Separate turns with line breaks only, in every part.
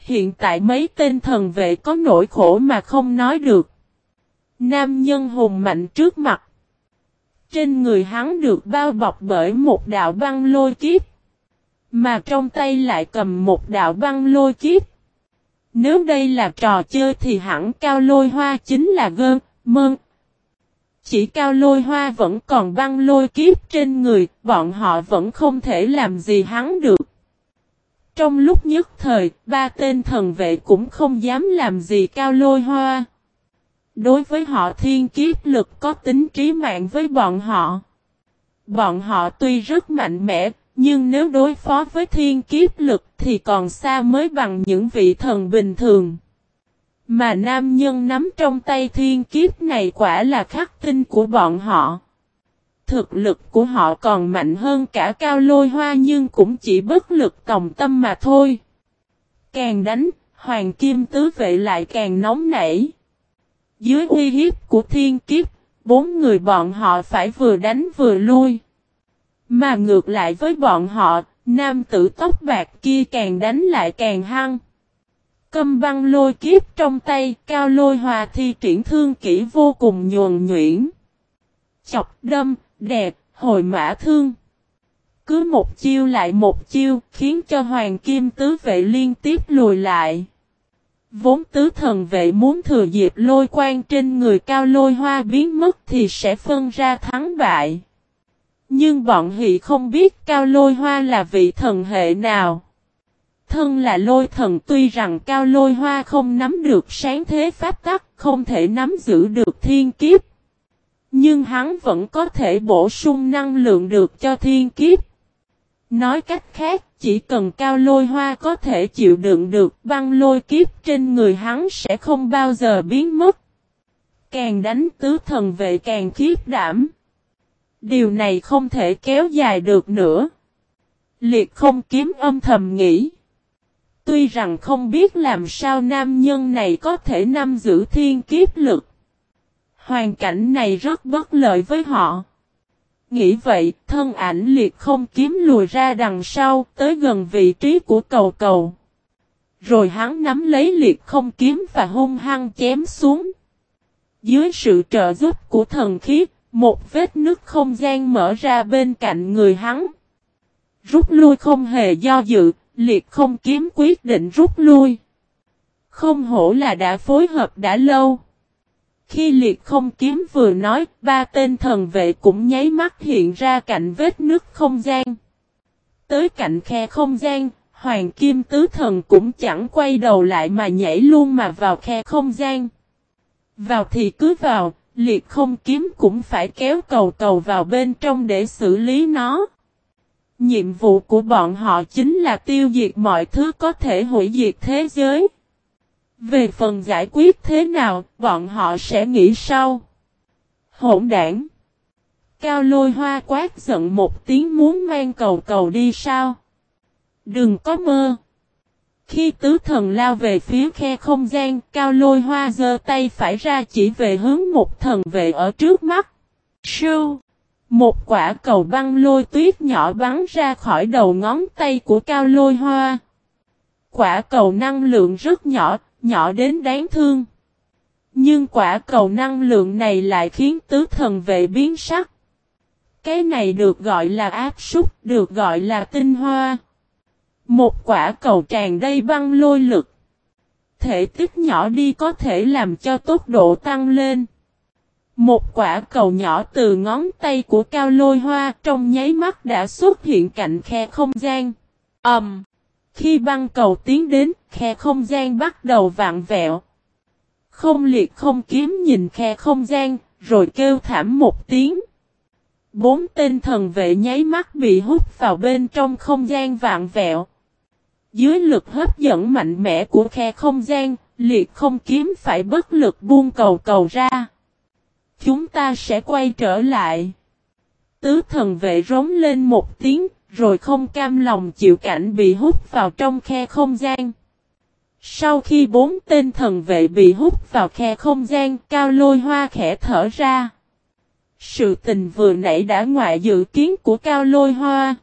hiện tại mấy tên thần vệ có nỗi khổ mà không nói được. Nam nhân hùng mạnh trước mặt. Trên người hắn được bao bọc bởi một đạo băng lôi kiếp. Mà trong tay lại cầm một đạo băng lôi kiếp. Nếu đây là trò chơi thì hẳn cao lôi hoa chính là gơn, mơn. Chỉ cao lôi hoa vẫn còn băng lôi kiếp trên người, bọn họ vẫn không thể làm gì hắn được. Trong lúc nhất thời, ba tên thần vệ cũng không dám làm gì cao lôi hoa. Đối với họ thiên kiếp lực có tính trí mạng với bọn họ. Bọn họ tuy rất mạnh mẽ, nhưng nếu đối phó với thiên kiếp lực thì còn xa mới bằng những vị thần bình thường. Mà nam nhân nắm trong tay thiên kiếp này quả là khắc tinh của bọn họ. Thực lực của họ còn mạnh hơn cả cao lôi hoa nhưng cũng chỉ bất lực tòng tâm mà thôi. Càng đánh, hoàng kim tứ vệ lại càng nóng nảy. Dưới uy hiếp của thiên kiếp, bốn người bọn họ phải vừa đánh vừa lui. Mà ngược lại với bọn họ, nam tử tóc bạc kia càng đánh lại càng hăng. Cầm băng lôi kiếp trong tay, cao lôi hòa thi triển thương kỹ vô cùng nhuồn nhuyễn. Chọc đâm, đẹp, hồi mã thương. Cứ một chiêu lại một chiêu, khiến cho hoàng kim tứ vệ liên tiếp lùi lại. Vốn tứ thần vệ muốn thừa dịp lôi quan trên người cao lôi hoa biến mất thì sẽ phân ra thắng bại. Nhưng bọn hị không biết cao lôi hoa là vị thần hệ nào. Thân là lôi thần tuy rằng cao lôi hoa không nắm được sáng thế pháp tắc, không thể nắm giữ được thiên kiếp. Nhưng hắn vẫn có thể bổ sung năng lượng được cho thiên kiếp. Nói cách khác, chỉ cần cao lôi hoa có thể chịu đựng được băng lôi kiếp trên người hắn sẽ không bao giờ biến mất. Càng đánh tứ thần vệ càng khiếp đảm. Điều này không thể kéo dài được nữa. Liệt không kiếm âm thầm nghĩ. Tuy rằng không biết làm sao nam nhân này có thể nắm giữ thiên kiếp lực. Hoàn cảnh này rất bất lợi với họ. Nghĩ vậy, thân ảnh liệt không kiếm lùi ra đằng sau, tới gần vị trí của cầu cầu. Rồi hắn nắm lấy liệt không kiếm và hung hăng chém xuống. Dưới sự trợ giúp của thần khí, một vết nứt không gian mở ra bên cạnh người hắn. Rút lui không hề do dự, liệt không kiếm quyết định rút lui. Không hổ là đã phối hợp đã lâu. Khi liệt không kiếm vừa nói, ba tên thần vệ cũng nháy mắt hiện ra cạnh vết nước không gian. Tới cạnh khe không gian, hoàng kim tứ thần cũng chẳng quay đầu lại mà nhảy luôn mà vào khe không gian. Vào thì cứ vào, liệt không kiếm cũng phải kéo cầu cầu vào bên trong để xử lý nó. Nhiệm vụ của bọn họ chính là tiêu diệt mọi thứ có thể hủy diệt thế giới. Về phần giải quyết thế nào, bọn họ sẽ nghĩ sau. Hỗn đảng. Cao lôi hoa quát giận một tiếng muốn mang cầu cầu đi sao. Đừng có mơ. Khi tứ thần lao về phía khe không gian, cao lôi hoa giơ tay phải ra chỉ về hướng một thần về ở trước mắt. Sưu! Một quả cầu băng lôi tuyết nhỏ bắn ra khỏi đầu ngón tay của cao lôi hoa. Quả cầu năng lượng rất nhỏ, nhỏ đến đáng thương. Nhưng quả cầu năng lượng này lại khiến tứ thần vệ biến sắc. Cái này được gọi là áp súc, được gọi là tinh hoa. Một quả cầu tràn đầy băng lôi lực. Thể tích nhỏ đi có thể làm cho tốc độ tăng lên. Một quả cầu nhỏ từ ngón tay của cao lôi hoa trong nháy mắt đã xuất hiện cạnh khe không gian. Ẩm! Um, khi băng cầu tiến đến, khe không gian bắt đầu vạn vẹo. Không liệt không kiếm nhìn khe không gian, rồi kêu thảm một tiếng. Bốn tên thần vệ nháy mắt bị hút vào bên trong không gian vạn vẹo. Dưới lực hấp dẫn mạnh mẽ của khe không gian, liệt không kiếm phải bất lực buông cầu cầu ra. Chúng ta sẽ quay trở lại. Tứ thần vệ rống lên một tiếng, rồi không cam lòng chịu cảnh bị hút vào trong khe không gian. Sau khi bốn tên thần vệ bị hút vào khe không gian, cao lôi hoa khẽ thở ra. Sự tình vừa nãy đã ngoại dự kiến của cao lôi hoa.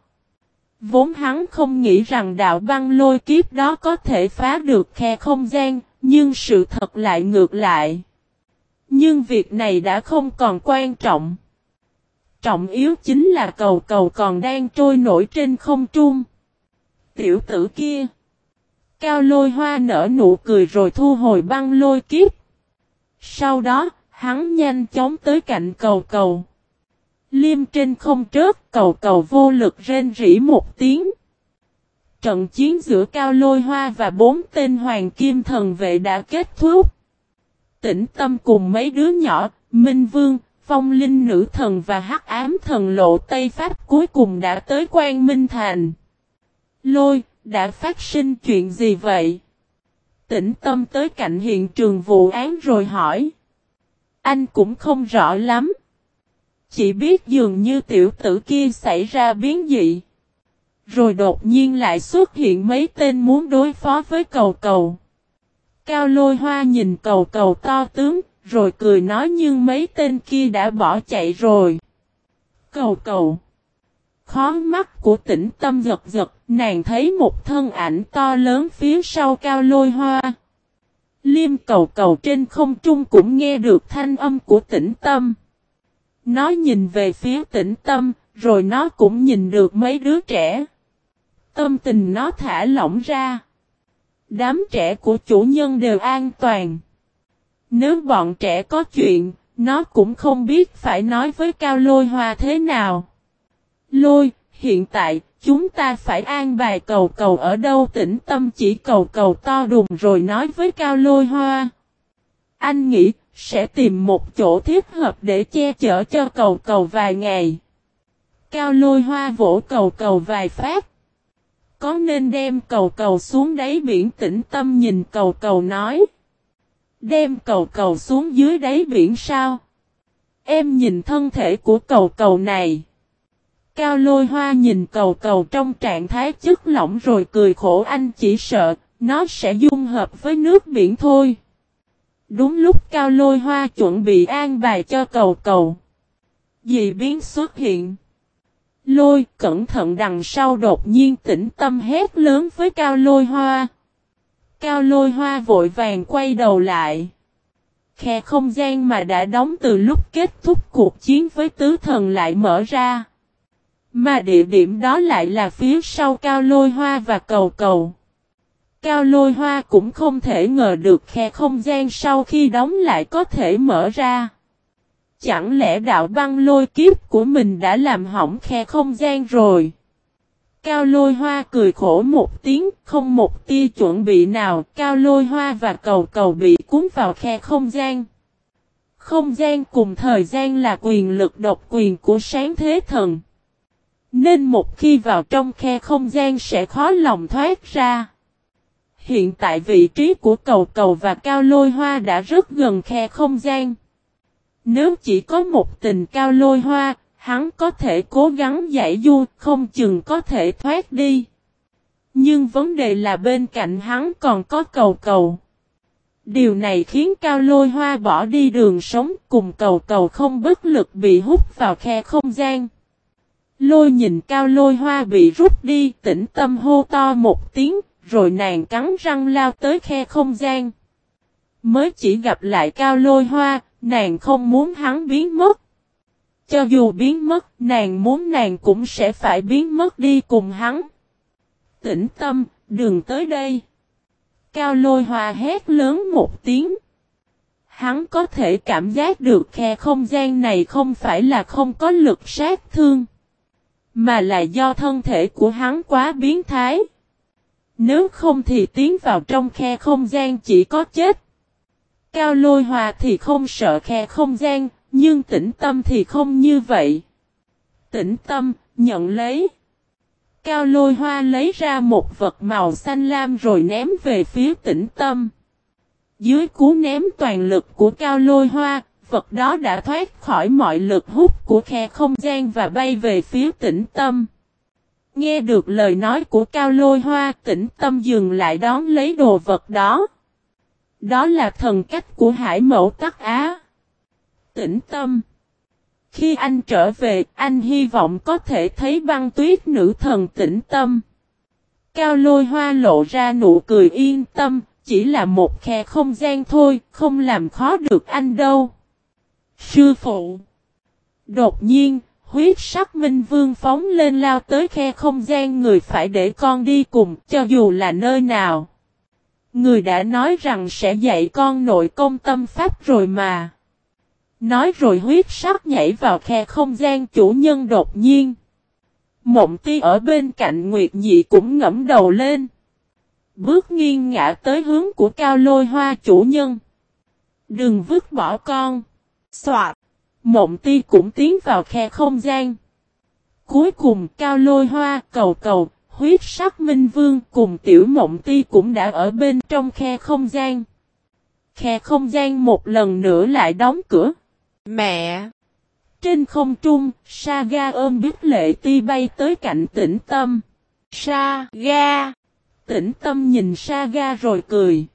Vốn hắn không nghĩ rằng đạo băng lôi kiếp đó có thể phá được khe không gian, nhưng sự thật lại ngược lại. Nhưng việc này đã không còn quan trọng. Trọng yếu chính là cầu cầu còn đang trôi nổi trên không trung. Tiểu tử kia. Cao lôi hoa nở nụ cười rồi thu hồi băng lôi kiếp. Sau đó, hắn nhanh chóng tới cạnh cầu cầu. Liêm trên không trớt cầu cầu vô lực rên rỉ một tiếng. Trận chiến giữa Cao Lôi Hoa và bốn tên Hoàng Kim Thần Vệ đã kết thúc. Tĩnh tâm cùng mấy đứa nhỏ, Minh Vương, Phong Linh Nữ Thần và Hắc Ám Thần Lộ Tây Pháp cuối cùng đã tới Quan Minh Thành. Lôi, đã phát sinh chuyện gì vậy? Tĩnh tâm tới cạnh hiện trường vụ án rồi hỏi. Anh cũng không rõ lắm. Chỉ biết dường như tiểu tử kia xảy ra biến dị. Rồi đột nhiên lại xuất hiện mấy tên muốn đối phó với cầu cầu. Cao lôi hoa nhìn cầu cầu to tướng, rồi cười nói nhưng mấy tên kia đã bỏ chạy rồi. Cầu cầu. Khó mắt của tỉnh tâm giật giật, nàng thấy một thân ảnh to lớn phía sau cao lôi hoa. Liêm cầu cầu trên không trung cũng nghe được thanh âm của tĩnh tâm. Nó nhìn về phía tĩnh tâm, rồi nó cũng nhìn được mấy đứa trẻ. Tâm tình nó thả lỏng ra. Đám trẻ của chủ nhân đều an toàn. Nếu bọn trẻ có chuyện, nó cũng không biết phải nói với Cao Lôi Hoa thế nào. Lôi, hiện tại, chúng ta phải an bài cầu cầu ở đâu tĩnh tâm chỉ cầu cầu to đùng rồi nói với Cao Lôi Hoa. Anh nghĩ, sẽ tìm một chỗ thích hợp để che chở cho cầu cầu vài ngày. Cao Lôi Hoa vỗ cầu cầu vài phát. Có nên đem cầu cầu xuống đáy biển tĩnh tâm nhìn cầu cầu nói. Đem cầu cầu xuống dưới đáy biển sao? Em nhìn thân thể của cầu cầu này. Cao lôi hoa nhìn cầu cầu trong trạng thái chất lỏng rồi cười khổ anh chỉ sợ, nó sẽ dung hợp với nước biển thôi. Đúng lúc cao lôi hoa chuẩn bị an bài cho cầu cầu. Dị biến xuất hiện. Lôi cẩn thận đằng sau đột nhiên tĩnh tâm hét lớn với cao lôi hoa. Cao lôi hoa vội vàng quay đầu lại. Khe không gian mà đã đóng từ lúc kết thúc cuộc chiến với tứ thần lại mở ra. Mà địa điểm đó lại là phía sau cao lôi hoa và cầu cầu. Cao lôi hoa cũng không thể ngờ được khe không gian sau khi đóng lại có thể mở ra. Chẳng lẽ đạo băng lôi kiếp của mình đã làm hỏng khe không gian rồi? Cao lôi hoa cười khổ một tiếng, không một tia chuẩn bị nào, cao lôi hoa và cầu cầu bị cuốn vào khe không gian. Không gian cùng thời gian là quyền lực độc quyền của sáng thế thần. Nên một khi vào trong khe không gian sẽ khó lòng thoát ra. Hiện tại vị trí của cầu cầu và cao lôi hoa đã rất gần khe không gian. Nếu chỉ có một tình cao lôi hoa, hắn có thể cố gắng giải du, không chừng có thể thoát đi. Nhưng vấn đề là bên cạnh hắn còn có cầu cầu. Điều này khiến cao lôi hoa bỏ đi đường sống cùng cầu cầu không bất lực bị hút vào khe không gian. Lôi nhìn cao lôi hoa bị rút đi tĩnh tâm hô to một tiếng rồi nàng cắn răng lao tới khe không gian. Mới chỉ gặp lại cao lôi hoa, nàng không muốn hắn biến mất. Cho dù biến mất, nàng muốn nàng cũng sẽ phải biến mất đi cùng hắn. Tĩnh tâm, đừng tới đây. Cao lôi hoa hét lớn một tiếng. Hắn có thể cảm giác được khe không gian này không phải là không có lực sát thương. Mà là do thân thể của hắn quá biến thái. Nếu không thì tiến vào trong khe không gian chỉ có chết. Cao lôi hòa thì không sợ khe không gian, nhưng tĩnh tâm thì không như vậy. Tĩnh tâm, nhận lấy. Cao lôi hoa lấy ra một vật màu xanh lam rồi ném về phía tĩnh tâm. Dưới cú ném toàn lực của cao lôi hoa, vật đó đã thoát khỏi mọi lực hút của khe không gian và bay về phía tĩnh tâm. Nghe được lời nói của cao lôi hoa tĩnh tâm dừng lại đón lấy đồ vật đó. Đó là thần cách của hải mẫu tắc á. Tĩnh tâm. Khi anh trở về, anh hy vọng có thể thấy băng tuyết nữ thần tĩnh tâm. Cao lôi hoa lộ ra nụ cười yên tâm, chỉ là một khe không gian thôi, không làm khó được anh đâu. Sư phụ Đột nhiên, huyết sắc minh vương phóng lên lao tới khe không gian người phải để con đi cùng, cho dù là nơi nào. Người đã nói rằng sẽ dạy con nội công tâm pháp rồi mà. Nói rồi huyết sắc nhảy vào khe không gian chủ nhân đột nhiên. Mộng ti ở bên cạnh Nguyệt Nhị cũng ngẫm đầu lên. Bước nghiêng ngã tới hướng của cao lôi hoa chủ nhân. Đừng vứt bỏ con. Xoạt. Mộng ti cũng tiến vào khe không gian. Cuối cùng cao lôi hoa cầu cầu, huyết sắc minh vương cùng tiểu mộng ti cũng đã ở bên trong khe không gian. Khe không gian một lần nữa lại đóng cửa. Mẹ! Trên không trung, Saga ôm biết lệ ti bay tới cạnh tĩnh tâm. Saga! Tĩnh tâm nhìn Saga rồi cười.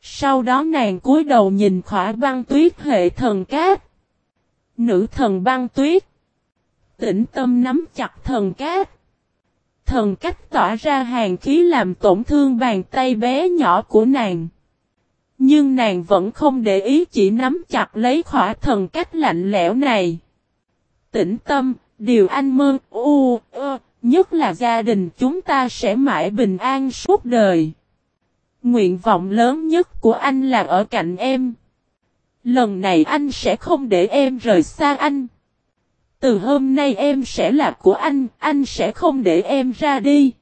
Sau đó nàng cúi đầu nhìn khỏa băng tuyết hệ thần cát. Nữ thần băng tuyết. Tĩnh tâm nắm chặt thần cát. Thần cách tỏa ra hàng khí làm tổn thương bàn tay bé nhỏ của nàng. Nhưng nàng vẫn không để ý chỉ nắm chặt lấy khỏa thần cách lạnh lẽo này. Tĩnh tâm, điều anh mơ, u, ơ, nhất là gia đình chúng ta sẽ mãi bình an suốt đời. Nguyện vọng lớn nhất của anh là ở cạnh em. Lần này anh sẽ không để em rời xa anh. Từ hôm nay em sẽ là của anh, anh sẽ không để em ra đi.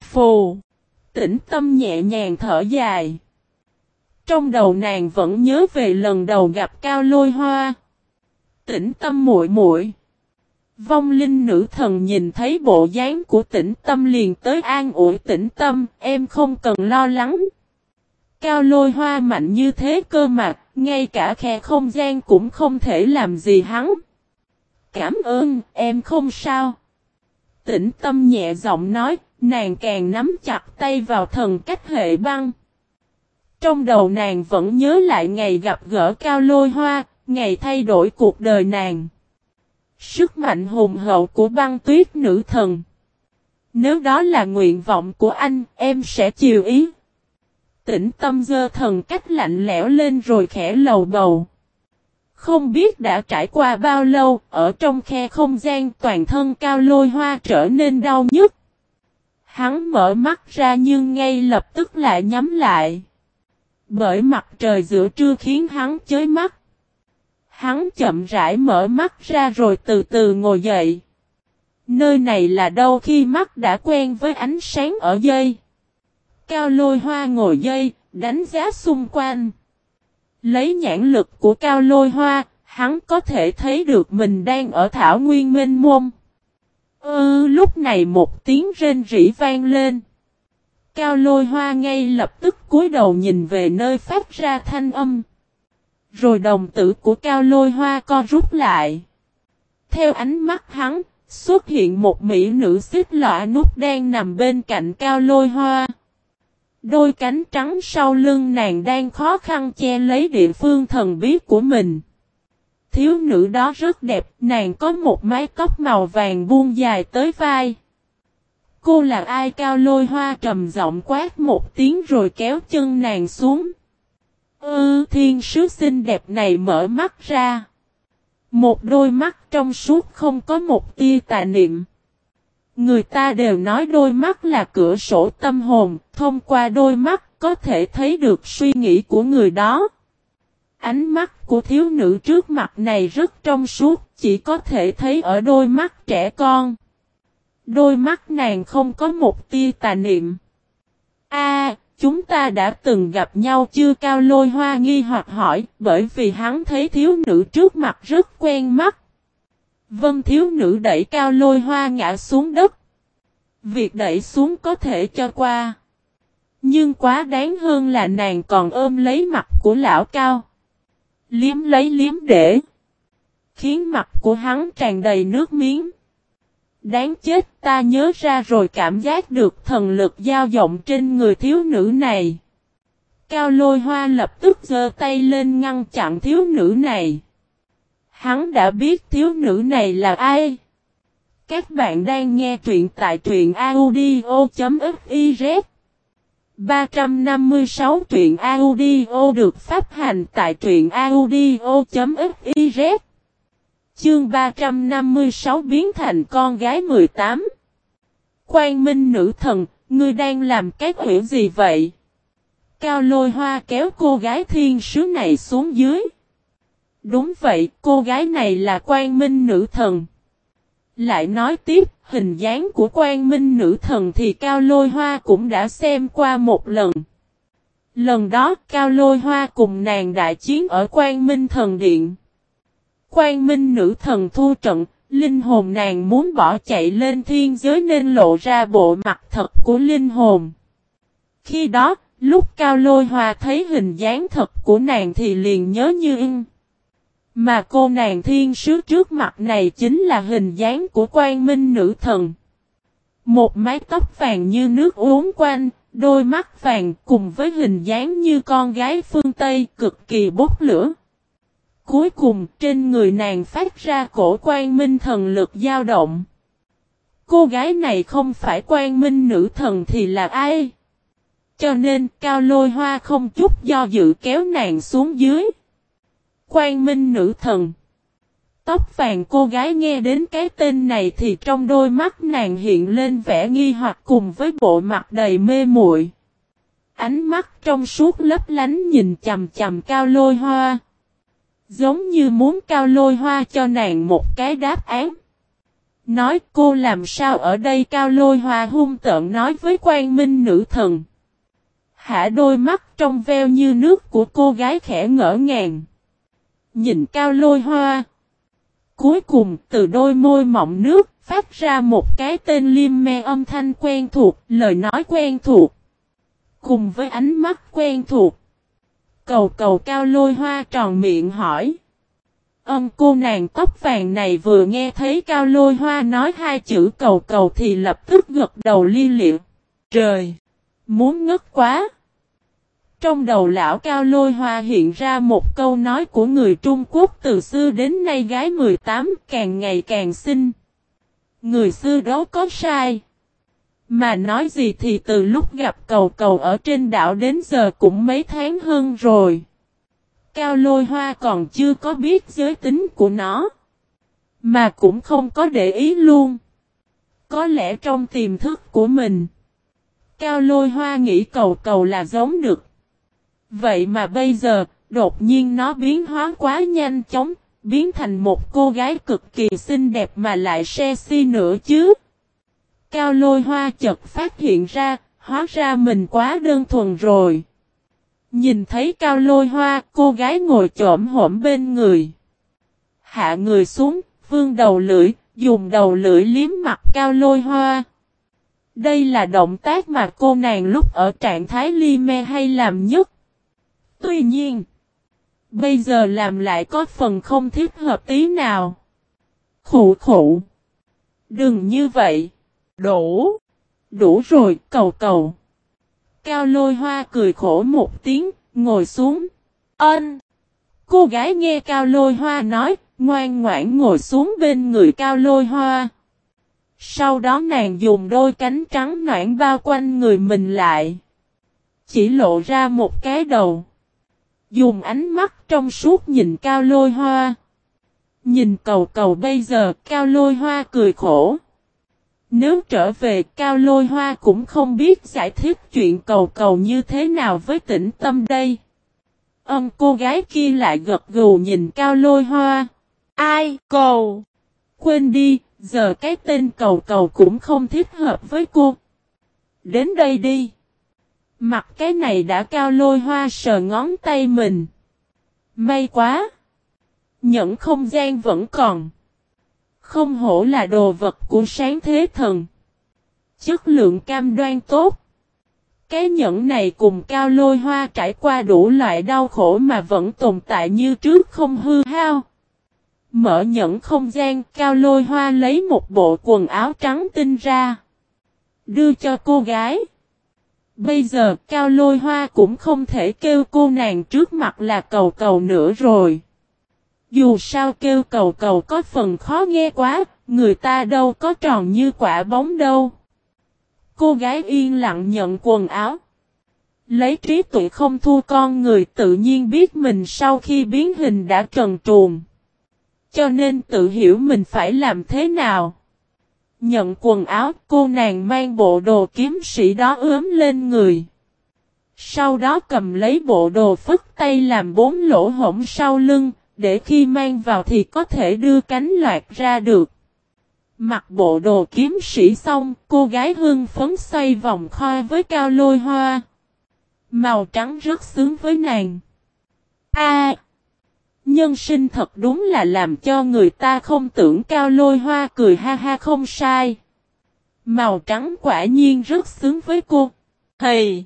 Phù. Tĩnh tâm nhẹ nhàng thở dài. Trong đầu nàng vẫn nhớ về lần đầu gặp Cao Lôi Hoa. Tĩnh tâm muội muội. Vong linh nữ thần nhìn thấy bộ dáng của tĩnh tâm liền tới an ủi tĩnh tâm, em không cần lo lắng. Cao lôi hoa mạnh như thế cơ mặt, ngay cả khe không gian cũng không thể làm gì hắn. Cảm ơn, em không sao. Tĩnh tâm nhẹ giọng nói, nàng càng nắm chặt tay vào thần cách hệ băng. Trong đầu nàng vẫn nhớ lại ngày gặp gỡ cao lôi hoa, ngày thay đổi cuộc đời nàng. Sức mạnh hùng hậu của băng tuyết nữ thần. Nếu đó là nguyện vọng của anh, em sẽ chiều ý. Tĩnh tâm dơ thần cách lạnh lẽo lên rồi khẽ lầu bầu. Không biết đã trải qua bao lâu, ở trong khe không gian toàn thân cao lôi hoa trở nên đau nhức. Hắn mở mắt ra nhưng ngay lập tức lại nhắm lại. Bởi mặt trời giữa trưa khiến hắn chới mắt. Hắn chậm rãi mở mắt ra rồi từ từ ngồi dậy. Nơi này là đâu khi mắt đã quen với ánh sáng ở dây. Cao lôi hoa ngồi dây, đánh giá xung quanh. Lấy nhãn lực của cao lôi hoa, hắn có thể thấy được mình đang ở thảo nguyên minh môn. Ừ, lúc này một tiếng rên rỉ vang lên. Cao lôi hoa ngay lập tức cúi đầu nhìn về nơi phát ra thanh âm. Rồi đồng tử của cao lôi hoa co rút lại. Theo ánh mắt hắn, xuất hiện một mỹ nữ xích lọa nút đang nằm bên cạnh cao lôi hoa. Đôi cánh trắng sau lưng nàng đang khó khăn che lấy địa phương thần bí của mình. Thiếu nữ đó rất đẹp, nàng có một mái tóc màu vàng buông dài tới vai. Cô là ai cao lôi hoa trầm giọng quát một tiếng rồi kéo chân nàng xuống. Ư thiên sứ xinh đẹp này mở mắt ra. Một đôi mắt trong suốt không có một tia tà niệm. Người ta đều nói đôi mắt là cửa sổ tâm hồn, thông qua đôi mắt có thể thấy được suy nghĩ của người đó. Ánh mắt của thiếu nữ trước mặt này rất trong suốt, chỉ có thể thấy ở đôi mắt trẻ con. Đôi mắt nàng không có một tia tà niệm. A, chúng ta đã từng gặp nhau chưa cao lôi hoa nghi hoặc hỏi, bởi vì hắn thấy thiếu nữ trước mặt rất quen mắt. Vân thiếu nữ đẩy cao lôi hoa ngã xuống đất. Việc đẩy xuống có thể cho qua. Nhưng quá đáng hơn là nàng còn ôm lấy mặt của lão cao. Liếm lấy liếm để. Khiến mặt của hắn tràn đầy nước miếng. Đáng chết, ta nhớ ra rồi, cảm giác được thần lực dao động trên người thiếu nữ này. Cao lôi hoa lập tức giơ tay lên ngăn chặn thiếu nữ này. Hắn đã biết thiếu nữ này là ai. Các bạn đang nghe truyện tại truyện audio.fiz 356 truyện audio được phát hành tại truyện audio.fiz Chương 356 biến thành con gái 18 Quang Minh nữ thần, ngươi đang làm cái quỷ gì vậy? Cao lôi hoa kéo cô gái thiên sứ này xuống dưới. Đúng vậy, cô gái này là Quang Minh nữ thần. Lại nói tiếp, hình dáng của Quang Minh nữ thần thì Cao Lôi Hoa cũng đã xem qua một lần. Lần đó, Cao Lôi Hoa cùng nàng đại chiến ở Quang Minh thần điện. Quang Minh nữ thần thu trận, linh hồn nàng muốn bỏ chạy lên thiên giới nên lộ ra bộ mặt thật của linh hồn. Khi đó, lúc Cao Lôi Hoa thấy hình dáng thật của nàng thì liền nhớ như in. Mà cô nàng thiên sứ trước mặt này chính là hình dáng của quan minh nữ thần. Một mái tóc vàng như nước uống quanh, đôi mắt vàng cùng với hình dáng như con gái phương Tây cực kỳ bốc lửa. Cuối cùng, trên người nàng phát ra cổ quan minh thần lực dao động. Cô gái này không phải quan minh nữ thần thì là ai? Cho nên, cao lôi hoa không chút do dự kéo nàng xuống dưới. quan Minh nữ thần. Tóc vàng cô gái nghe đến cái tên này thì trong đôi mắt nàng hiện lên vẻ nghi hoặc cùng với bộ mặt đầy mê muội. Ánh mắt trong suốt lấp lánh nhìn chầm chầm cao lôi hoa. Giống như muốn cao lôi hoa cho nàng một cái đáp án. Nói cô làm sao ở đây cao lôi hoa hung tợn nói với quan minh nữ thần. Hạ đôi mắt trong veo như nước của cô gái khẽ ngỡ ngàng. Nhìn cao lôi hoa. Cuối cùng từ đôi môi mọng nước phát ra một cái tên liêm me âm thanh quen thuộc, lời nói quen thuộc. Cùng với ánh mắt quen thuộc. Cầu cầu cao lôi hoa tròn miệng hỏi. Âm cô nàng tóc vàng này vừa nghe thấy cao lôi hoa nói hai chữ cầu cầu thì lập tức gật đầu li liệu. Trời! Muốn ngất quá! Trong đầu lão cao lôi hoa hiện ra một câu nói của người Trung Quốc từ xưa đến nay gái 18 càng ngày càng xinh. Người xưa đó có sai. Mà nói gì thì từ lúc gặp cầu cầu ở trên đảo đến giờ cũng mấy tháng hơn rồi. Cao lôi hoa còn chưa có biết giới tính của nó. Mà cũng không có để ý luôn. Có lẽ trong tiềm thức của mình. Cao lôi hoa nghĩ cầu cầu là giống được Vậy mà bây giờ, đột nhiên nó biến hóa quá nhanh chóng, biến thành một cô gái cực kỳ xinh đẹp mà lại sexy nữa chứ. Cao lôi hoa chợt phát hiện ra, hóa ra mình quá đơn thuần rồi. Nhìn thấy cao lôi hoa, cô gái ngồi trộm hổm bên người. Hạ người xuống, vương đầu lưỡi, dùng đầu lưỡi liếm mặt cao lôi hoa. Đây là động tác mà cô nàng lúc ở trạng thái ly me hay làm nhất. Tuy nhiên, bây giờ làm lại có phần không thiết hợp tí nào. Khủ khủ. Đừng như vậy. Đủ. Đủ rồi, cầu cầu. Cao lôi hoa cười khổ một tiếng, ngồi xuống. Ân. Cô gái nghe cao lôi hoa nói, ngoan ngoãn ngồi xuống bên người cao lôi hoa. Sau đó nàng dùng đôi cánh trắng noãn bao quanh người mình lại. Chỉ lộ ra một cái đầu. Dùng ánh mắt trong suốt nhìn cao lôi hoa. Nhìn cầu cầu bây giờ cao lôi hoa cười khổ. Nếu trở về cao lôi hoa cũng không biết giải thích chuyện cầu cầu như thế nào với tĩnh tâm đây. ông cô gái kia lại gật gù nhìn cao lôi hoa. Ai cầu? Quên đi, giờ cái tên cầu cầu cũng không thích hợp với cô. Đến đây đi. Mặt cái này đã cao lôi hoa sờ ngón tay mình. May quá! Nhẫn không gian vẫn còn. Không hổ là đồ vật của sáng thế thần. Chất lượng cam đoan tốt. Cái nhẫn này cùng cao lôi hoa trải qua đủ loại đau khổ mà vẫn tồn tại như trước không hư hao. Mở nhẫn không gian, cao lôi hoa lấy một bộ quần áo trắng tinh ra. Đưa cho cô gái. Bây giờ, cao lôi hoa cũng không thể kêu cô nàng trước mặt là cầu cầu nữa rồi. Dù sao kêu cầu cầu có phần khó nghe quá, người ta đâu có tròn như quả bóng đâu. Cô gái yên lặng nhận quần áo. Lấy trí tuệ không thua con người tự nhiên biết mình sau khi biến hình đã trần truồng. Cho nên tự hiểu mình phải làm thế nào. Nhận quần áo cô nàng mang bộ đồ kiếm sĩ đó ướm lên người. Sau đó cầm lấy bộ đồ phức tay làm bốn lỗ hổng sau lưng, để khi mang vào thì có thể đưa cánh loạt ra được. Mặc bộ đồ kiếm sĩ xong, cô gái hương phấn xoay vòng kho với cao lôi hoa. Màu trắng rất sướng với nàng. A, Nhân sinh thật đúng là làm cho người ta không tưởng cao lôi hoa cười ha ha không sai. Màu trắng quả nhiên rất sướng với cô. Hầy!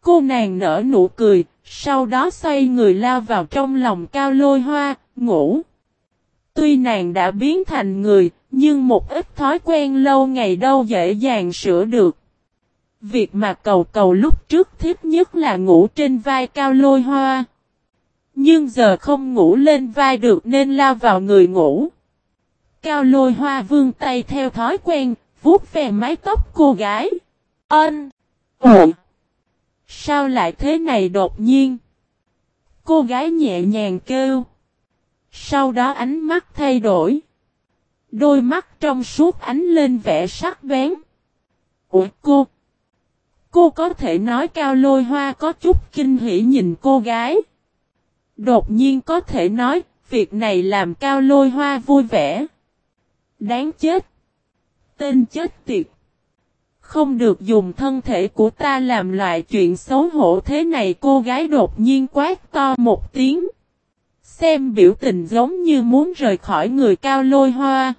Cô nàng nở nụ cười, sau đó xoay người lao vào trong lòng cao lôi hoa, ngủ. Tuy nàng đã biến thành người, nhưng một ít thói quen lâu ngày đâu dễ dàng sửa được. Việc mà cầu cầu lúc trước thích nhất là ngủ trên vai cao lôi hoa. Nhưng giờ không ngủ lên vai được nên lao vào người ngủ. Cao lôi hoa vương tay theo thói quen, vuốt về mái tóc cô gái. Ân! Ồ! Sao lại thế này đột nhiên? Cô gái nhẹ nhàng kêu. Sau đó ánh mắt thay đổi. Đôi mắt trong suốt ánh lên vẻ sắc bén. Ủa cô? Cô có thể nói cao lôi hoa có chút kinh hỉ nhìn cô gái. Đột nhiên có thể nói, việc này làm cao lôi hoa vui vẻ. Đáng chết. Tên chết tiệt. Không được dùng thân thể của ta làm loại chuyện xấu hổ thế này cô gái đột nhiên quát to một tiếng. Xem biểu tình giống như muốn rời khỏi người cao lôi hoa.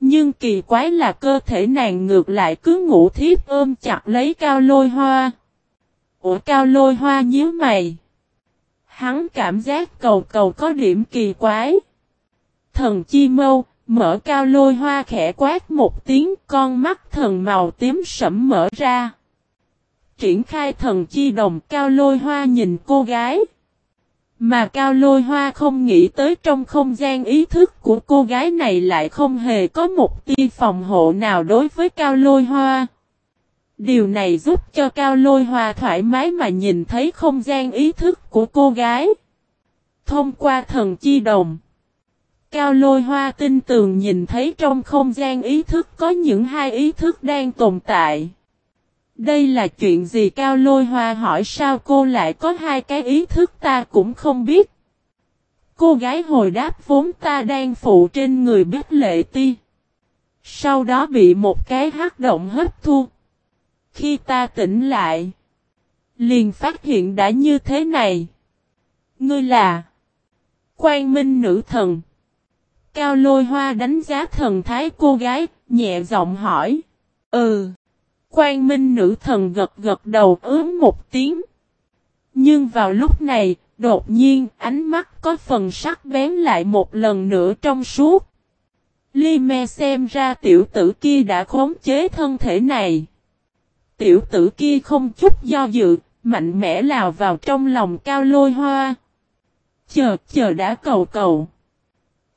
Nhưng kỳ quái là cơ thể nàng ngược lại cứ ngủ thiếp ôm chặt lấy cao lôi hoa. Ủa cao lôi hoa nhíu mày. Hắn cảm giác cầu cầu có điểm kỳ quái. Thần chi mâu, mở cao lôi hoa khẽ quát một tiếng, con mắt thần màu tím sẫm mở ra. Triển khai thần chi đồng cao lôi hoa nhìn cô gái. Mà cao lôi hoa không nghĩ tới trong không gian ý thức của cô gái này lại không hề có một tia phòng hộ nào đối với cao lôi hoa. Điều này giúp cho cao lôi hoa thoải mái mà nhìn thấy không gian ý thức của cô gái. Thông qua thần chi đồng. Cao lôi hoa tinh tường nhìn thấy trong không gian ý thức có những hai ý thức đang tồn tại. Đây là chuyện gì Cao Lôi Hoa hỏi sao cô lại có hai cái ý thức ta cũng không biết. Cô gái hồi đáp vốn ta đang phụ trên người biết lệ ti. Sau đó bị một cái hát động hấp thu. Khi ta tỉnh lại, liền phát hiện đã như thế này. Ngươi là Quang Minh nữ thần. Cao lôi hoa đánh giá thần thái cô gái, nhẹ giọng hỏi. Ừ. Quang Minh nữ thần gật gật đầu ướm một tiếng. Nhưng vào lúc này, đột nhiên ánh mắt có phần sắc bén lại một lần nữa trong suốt. Ly me xem ra tiểu tử kia đã khống chế thân thể này. Tiểu tử kia không chút do dự, mạnh mẽ lào vào trong lòng cao lôi hoa. Chờ, chờ đã cầu cầu.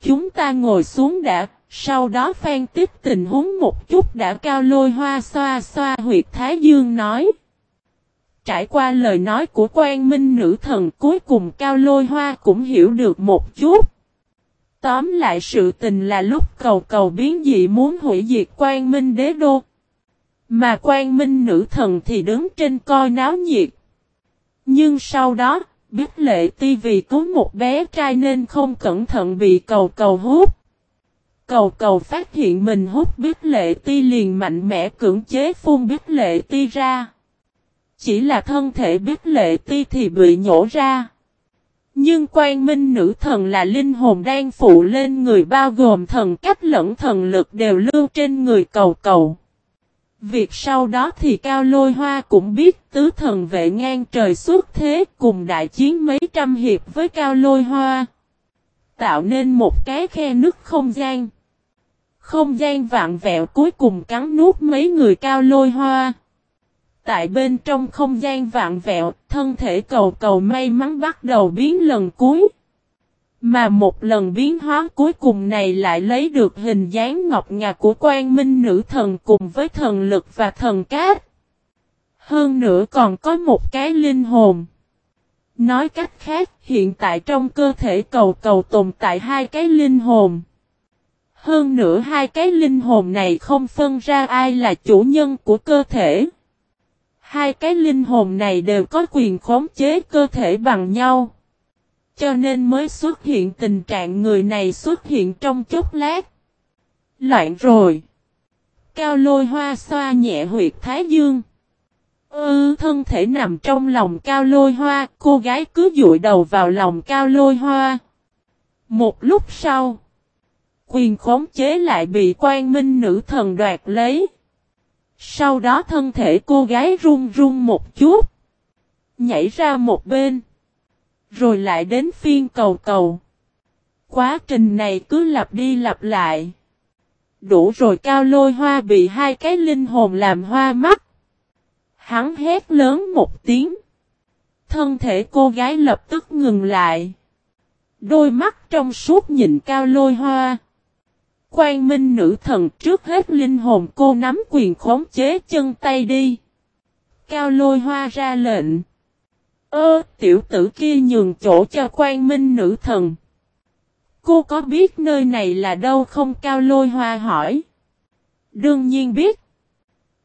Chúng ta ngồi xuống đã, sau đó phan tiếp tình huống một chút đã cao lôi hoa xoa xoa huyệt Thái Dương nói. Trải qua lời nói của quan minh nữ thần cuối cùng cao lôi hoa cũng hiểu được một chút. Tóm lại sự tình là lúc cầu cầu biến dị muốn hủy diệt quan minh đế đô. Mà quan minh nữ thần thì đứng trên coi náo nhiệt. Nhưng sau đó, biết lệ ti vì cứu một bé trai nên không cẩn thận bị cầu cầu hút. Cầu cầu phát hiện mình hút biết lệ ti liền mạnh mẽ cưỡng chế phun biết lệ ti ra. Chỉ là thân thể biết lệ ti thì bị nhổ ra. Nhưng quan minh nữ thần là linh hồn đang phụ lên người bao gồm thần cách lẫn thần lực đều lưu trên người cầu cầu. Việc sau đó thì Cao Lôi Hoa cũng biết tứ thần vệ ngang trời xuất thế cùng đại chiến mấy trăm hiệp với Cao Lôi Hoa. Tạo nên một cái khe nứt không gian. Không gian vạn vẹo cuối cùng cắn nuốt mấy người Cao Lôi Hoa. Tại bên trong không gian vạn vẹo, thân thể cầu cầu may mắn bắt đầu biến lần cuối. Mà một lần biến hóa cuối cùng này lại lấy được hình dáng ngọc ngà của quan minh nữ thần cùng với thần lực và thần cát. Hơn nữa còn có một cái linh hồn. Nói cách khác, hiện tại trong cơ thể cầu cầu tồn tại hai cái linh hồn. Hơn nữa hai cái linh hồn này không phân ra ai là chủ nhân của cơ thể. Hai cái linh hồn này đều có quyền khống chế cơ thể bằng nhau. Cho nên mới xuất hiện tình trạng người này xuất hiện trong chốc lát. Loạn rồi. Cao lôi hoa xoa nhẹ huyệt thái dương. ư thân thể nằm trong lòng cao lôi hoa, cô gái cứ dụi đầu vào lòng cao lôi hoa. Một lúc sau, quyền khống chế lại bị quan minh nữ thần đoạt lấy. Sau đó thân thể cô gái run run một chút. Nhảy ra một bên. Rồi lại đến phiên cầu cầu. Quá trình này cứ lặp đi lặp lại. Đủ rồi, cao lôi hoa bị hai cái linh hồn làm hoa mắt. Hắn hét lớn một tiếng. Thân thể cô gái lập tức ngừng lại. Đôi mắt trong suốt nhìn cao lôi hoa. Quan minh nữ thần trước hết linh hồn cô nắm quyền khống chế chân tay đi. Cao lôi hoa ra lệnh. Ơ, tiểu tử kia nhường chỗ cho quan minh nữ thần. Cô có biết nơi này là đâu không cao lôi hoa hỏi. Đương nhiên biết.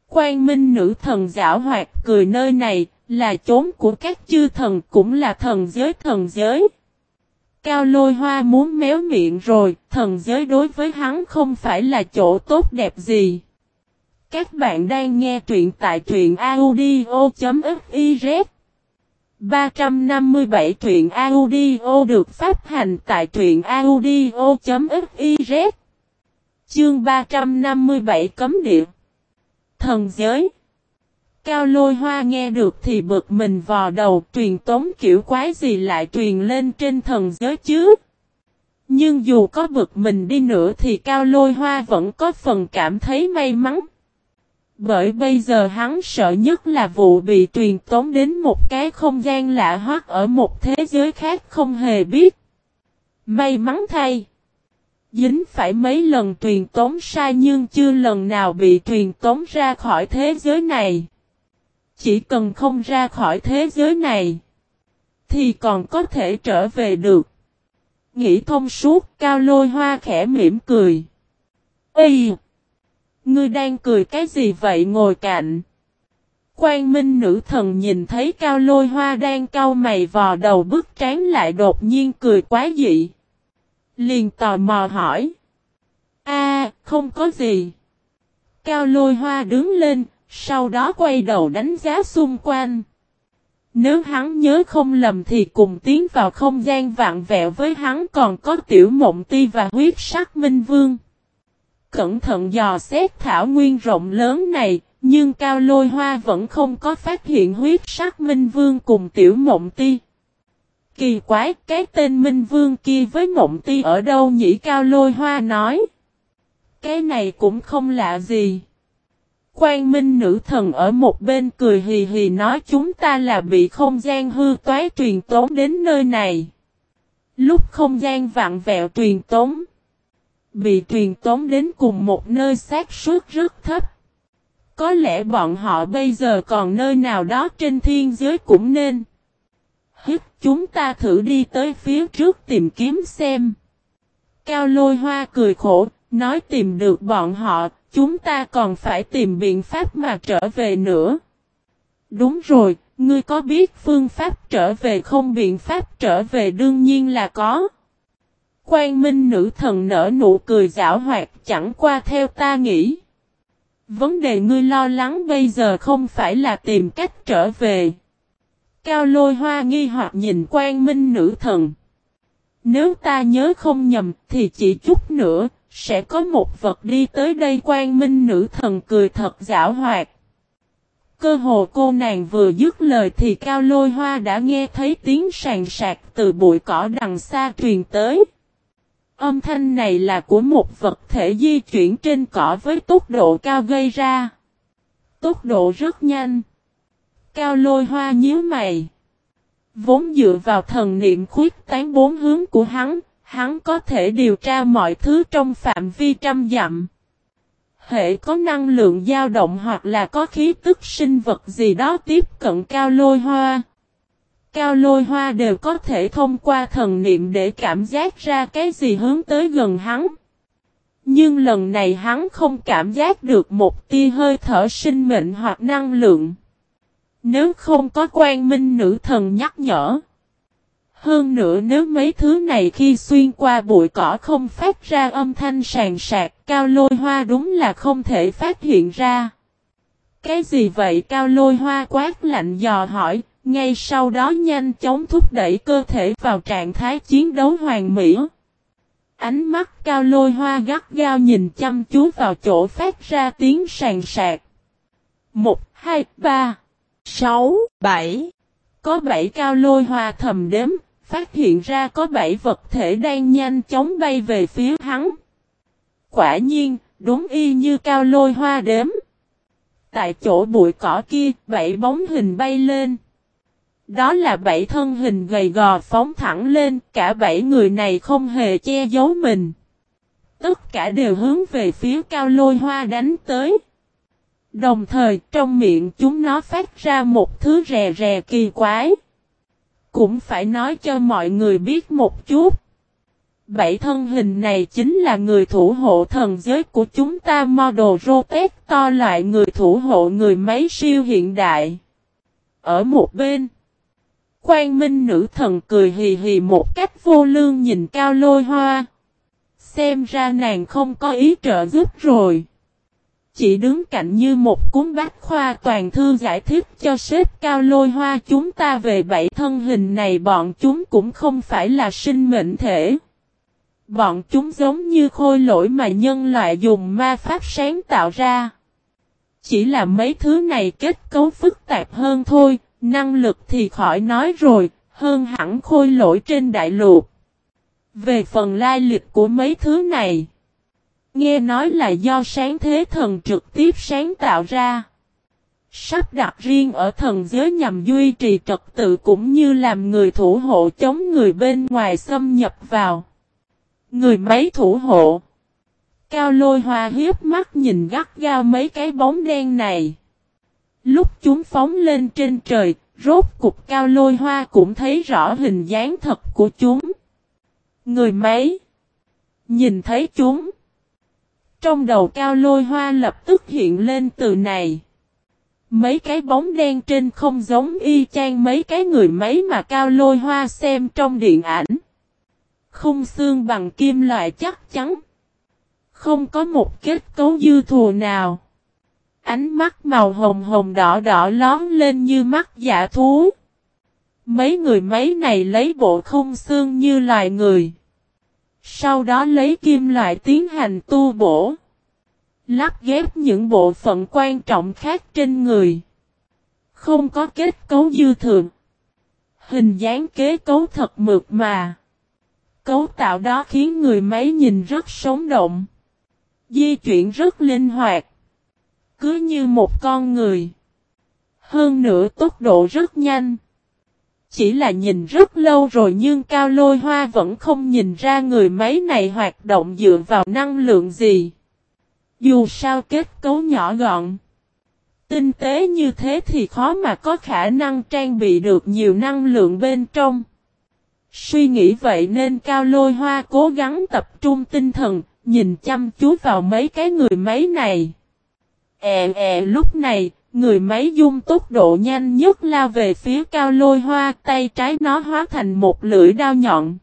Quan minh nữ thần giả hoạt cười nơi này là chốn của các chư thần cũng là thần giới thần giới. Cao lôi hoa muốn méo miệng rồi, thần giới đối với hắn không phải là chỗ tốt đẹp gì. Các bạn đang nghe truyện tại truyện audio.fif 357 truyện audio được phát hành tại truyện audio.fiz Chương 357 cấm địa Thần giới Cao lôi hoa nghe được thì bực mình vò đầu, truyền tống kiểu quái gì lại truyền lên trên thần giới chứ. Nhưng dù có bực mình đi nữa thì cao lôi hoa vẫn có phần cảm thấy may mắn. Bởi bây giờ hắn sợ nhất là vụ bị truyền tống đến một cái không gian lạ hoắc ở một thế giới khác không hề biết. May mắn thay. Dính phải mấy lần truyền tống sai nhưng chưa lần nào bị truyền tống ra khỏi thế giới này. Chỉ cần không ra khỏi thế giới này. Thì còn có thể trở về được. Nghĩ thông suốt, cao lôi hoa khẽ mỉm cười. Ê! Ngươi đang cười cái gì vậy ngồi cạnh? Quang minh nữ thần nhìn thấy cao lôi hoa đang cau mày vò đầu bức trán lại đột nhiên cười quá dị. Liền tò mò hỏi. a không có gì. Cao lôi hoa đứng lên, sau đó quay đầu đánh giá xung quanh. Nếu hắn nhớ không lầm thì cùng tiến vào không gian vạn vẹo với hắn còn có tiểu mộng ti và huyết sắc minh vương. Cẩn thận dò xét thảo nguyên rộng lớn này, nhưng cao lôi hoa vẫn không có phát hiện huyết sắc minh vương cùng tiểu mộng ti. Kỳ quái, cái tên minh vương kia với mộng ti ở đâu nhỉ cao lôi hoa nói. Cái này cũng không lạ gì. Quan minh nữ thần ở một bên cười hì hì nói chúng ta là bị không gian hư toái truyền tống đến nơi này. Lúc không gian vặn vẹo truyền tống. Bị truyền tống đến cùng một nơi xác suất rất thấp. Có lẽ bọn họ bây giờ còn nơi nào đó trên thiên giới cũng nên. Hít chúng ta thử đi tới phía trước tìm kiếm xem. Cao lôi hoa cười khổ, nói tìm được bọn họ, Chúng ta còn phải tìm biện pháp mà trở về nữa. Đúng rồi, ngươi có biết phương pháp trở về không biện pháp trở về đương nhiên là có. Quan minh nữ thần nở nụ cười giảo hoạt chẳng qua theo ta nghĩ. Vấn đề ngươi lo lắng bây giờ không phải là tìm cách trở về. Cao lôi hoa nghi hoặc nhìn quan minh nữ thần. Nếu ta nhớ không nhầm thì chỉ chút nữa, sẽ có một vật đi tới đây quan minh nữ thần cười thật giả hoạt. Cơ hồ cô nàng vừa dứt lời thì cao lôi hoa đã nghe thấy tiếng sàn sạc từ bụi cỏ đằng xa truyền tới. Âm thanh này là của một vật thể di chuyển trên cỏ với tốc độ cao gây ra. Tốc độ rất nhanh. Cao lôi hoa nhíu mày. Vốn dựa vào thần niệm khuyết tán bốn hướng của hắn, hắn có thể điều tra mọi thứ trong phạm vi trăm dặm. Hệ có năng lượng dao động hoặc là có khí tức sinh vật gì đó tiếp cận cao lôi hoa. Cao lôi hoa đều có thể thông qua thần niệm để cảm giác ra cái gì hướng tới gần hắn. Nhưng lần này hắn không cảm giác được một tia hơi thở sinh mệnh hoặc năng lượng. Nếu không có quan minh nữ thần nhắc nhở. Hơn nữa nếu mấy thứ này khi xuyên qua bụi cỏ không phát ra âm thanh sàn sạc, cao lôi hoa đúng là không thể phát hiện ra. Cái gì vậy cao lôi hoa quát lạnh dò hỏi, ngay sau đó nhanh chóng thúc đẩy cơ thể vào trạng thái chiến đấu hoàn mỹ. Ánh mắt cao lôi hoa gắt gao nhìn chăm chú vào chỗ phát ra tiếng sàn sạc. Một, hai, ba, sáu, bảy. Có bảy cao lôi hoa thầm đếm, phát hiện ra có bảy vật thể đang nhanh chóng bay về phía hắn. Quả nhiên, đúng y như cao lôi hoa đếm. Tại chỗ bụi cỏ kia, bảy bóng hình bay lên. Đó là bảy thân hình gầy gò phóng thẳng lên, cả bảy người này không hề che giấu mình. Tất cả đều hướng về phía cao lôi hoa đánh tới. Đồng thời trong miệng chúng nó phát ra một thứ rè rè kỳ quái. Cũng phải nói cho mọi người biết một chút. Bảy thân hình này chính là người thủ hộ thần giới của chúng ta model Rotet to loại người thủ hộ người máy siêu hiện đại. Ở một bên, Quang Minh nữ thần cười hì hì một cách vô lương nhìn cao lôi hoa. Xem ra nàng không có ý trợ giúp rồi. Chỉ đứng cạnh như một cuốn bách khoa toàn thư giải thích cho sếp cao lôi hoa chúng ta về bảy thân hình này bọn chúng cũng không phải là sinh mệnh thể. Bọn chúng giống như khôi lỗi mà nhân loại dùng ma pháp sáng tạo ra. Chỉ là mấy thứ này kết cấu phức tạp hơn thôi, năng lực thì khỏi nói rồi, hơn hẳn khôi lỗi trên đại lục. Về phần lai lịch của mấy thứ này, nghe nói là do sáng thế thần trực tiếp sáng tạo ra. Sắp đặt riêng ở thần giới nhằm duy trì trật tự cũng như làm người thủ hộ chống người bên ngoài xâm nhập vào. Người mấy thủ hộ. Cao lôi hoa hiếp mắt nhìn gắt gao mấy cái bóng đen này. Lúc chúng phóng lên trên trời, rốt cục cao lôi hoa cũng thấy rõ hình dáng thật của chúng. Người máy Nhìn thấy chúng. Trong đầu cao lôi hoa lập tức hiện lên từ này. Mấy cái bóng đen trên không giống y chang mấy cái người máy mà cao lôi hoa xem trong điện ảnh. Khung xương bằng kim loại chắc chắn. Không có một kết cấu dư thù nào. Ánh mắt màu hồng hồng đỏ đỏ lón lên như mắt giả thú. Mấy người mấy này lấy bộ khung xương như loài người. Sau đó lấy kim loại tiến hành tu bổ. Lắp ghép những bộ phận quan trọng khác trên người. Không có kết cấu dư thượng. Hình dáng kế cấu thật mượt mà. Cấu tạo đó khiến người máy nhìn rất sống động. Di chuyển rất linh hoạt. Cứ như một con người. Hơn nữa tốc độ rất nhanh. Chỉ là nhìn rất lâu rồi nhưng Cao Lôi Hoa vẫn không nhìn ra người máy này hoạt động dựa vào năng lượng gì. Dù sao kết cấu nhỏ gọn. Tinh tế như thế thì khó mà có khả năng trang bị được nhiều năng lượng bên trong. Suy nghĩ vậy nên Cao Lôi Hoa cố gắng tập trung tinh thần, nhìn chăm chú vào mấy cái người máy này. Ê ẹ lúc này, người máy dung tốc độ nhanh nhất lao về phía cao lôi hoa tay trái nó hóa thành một lưỡi đao nhọn.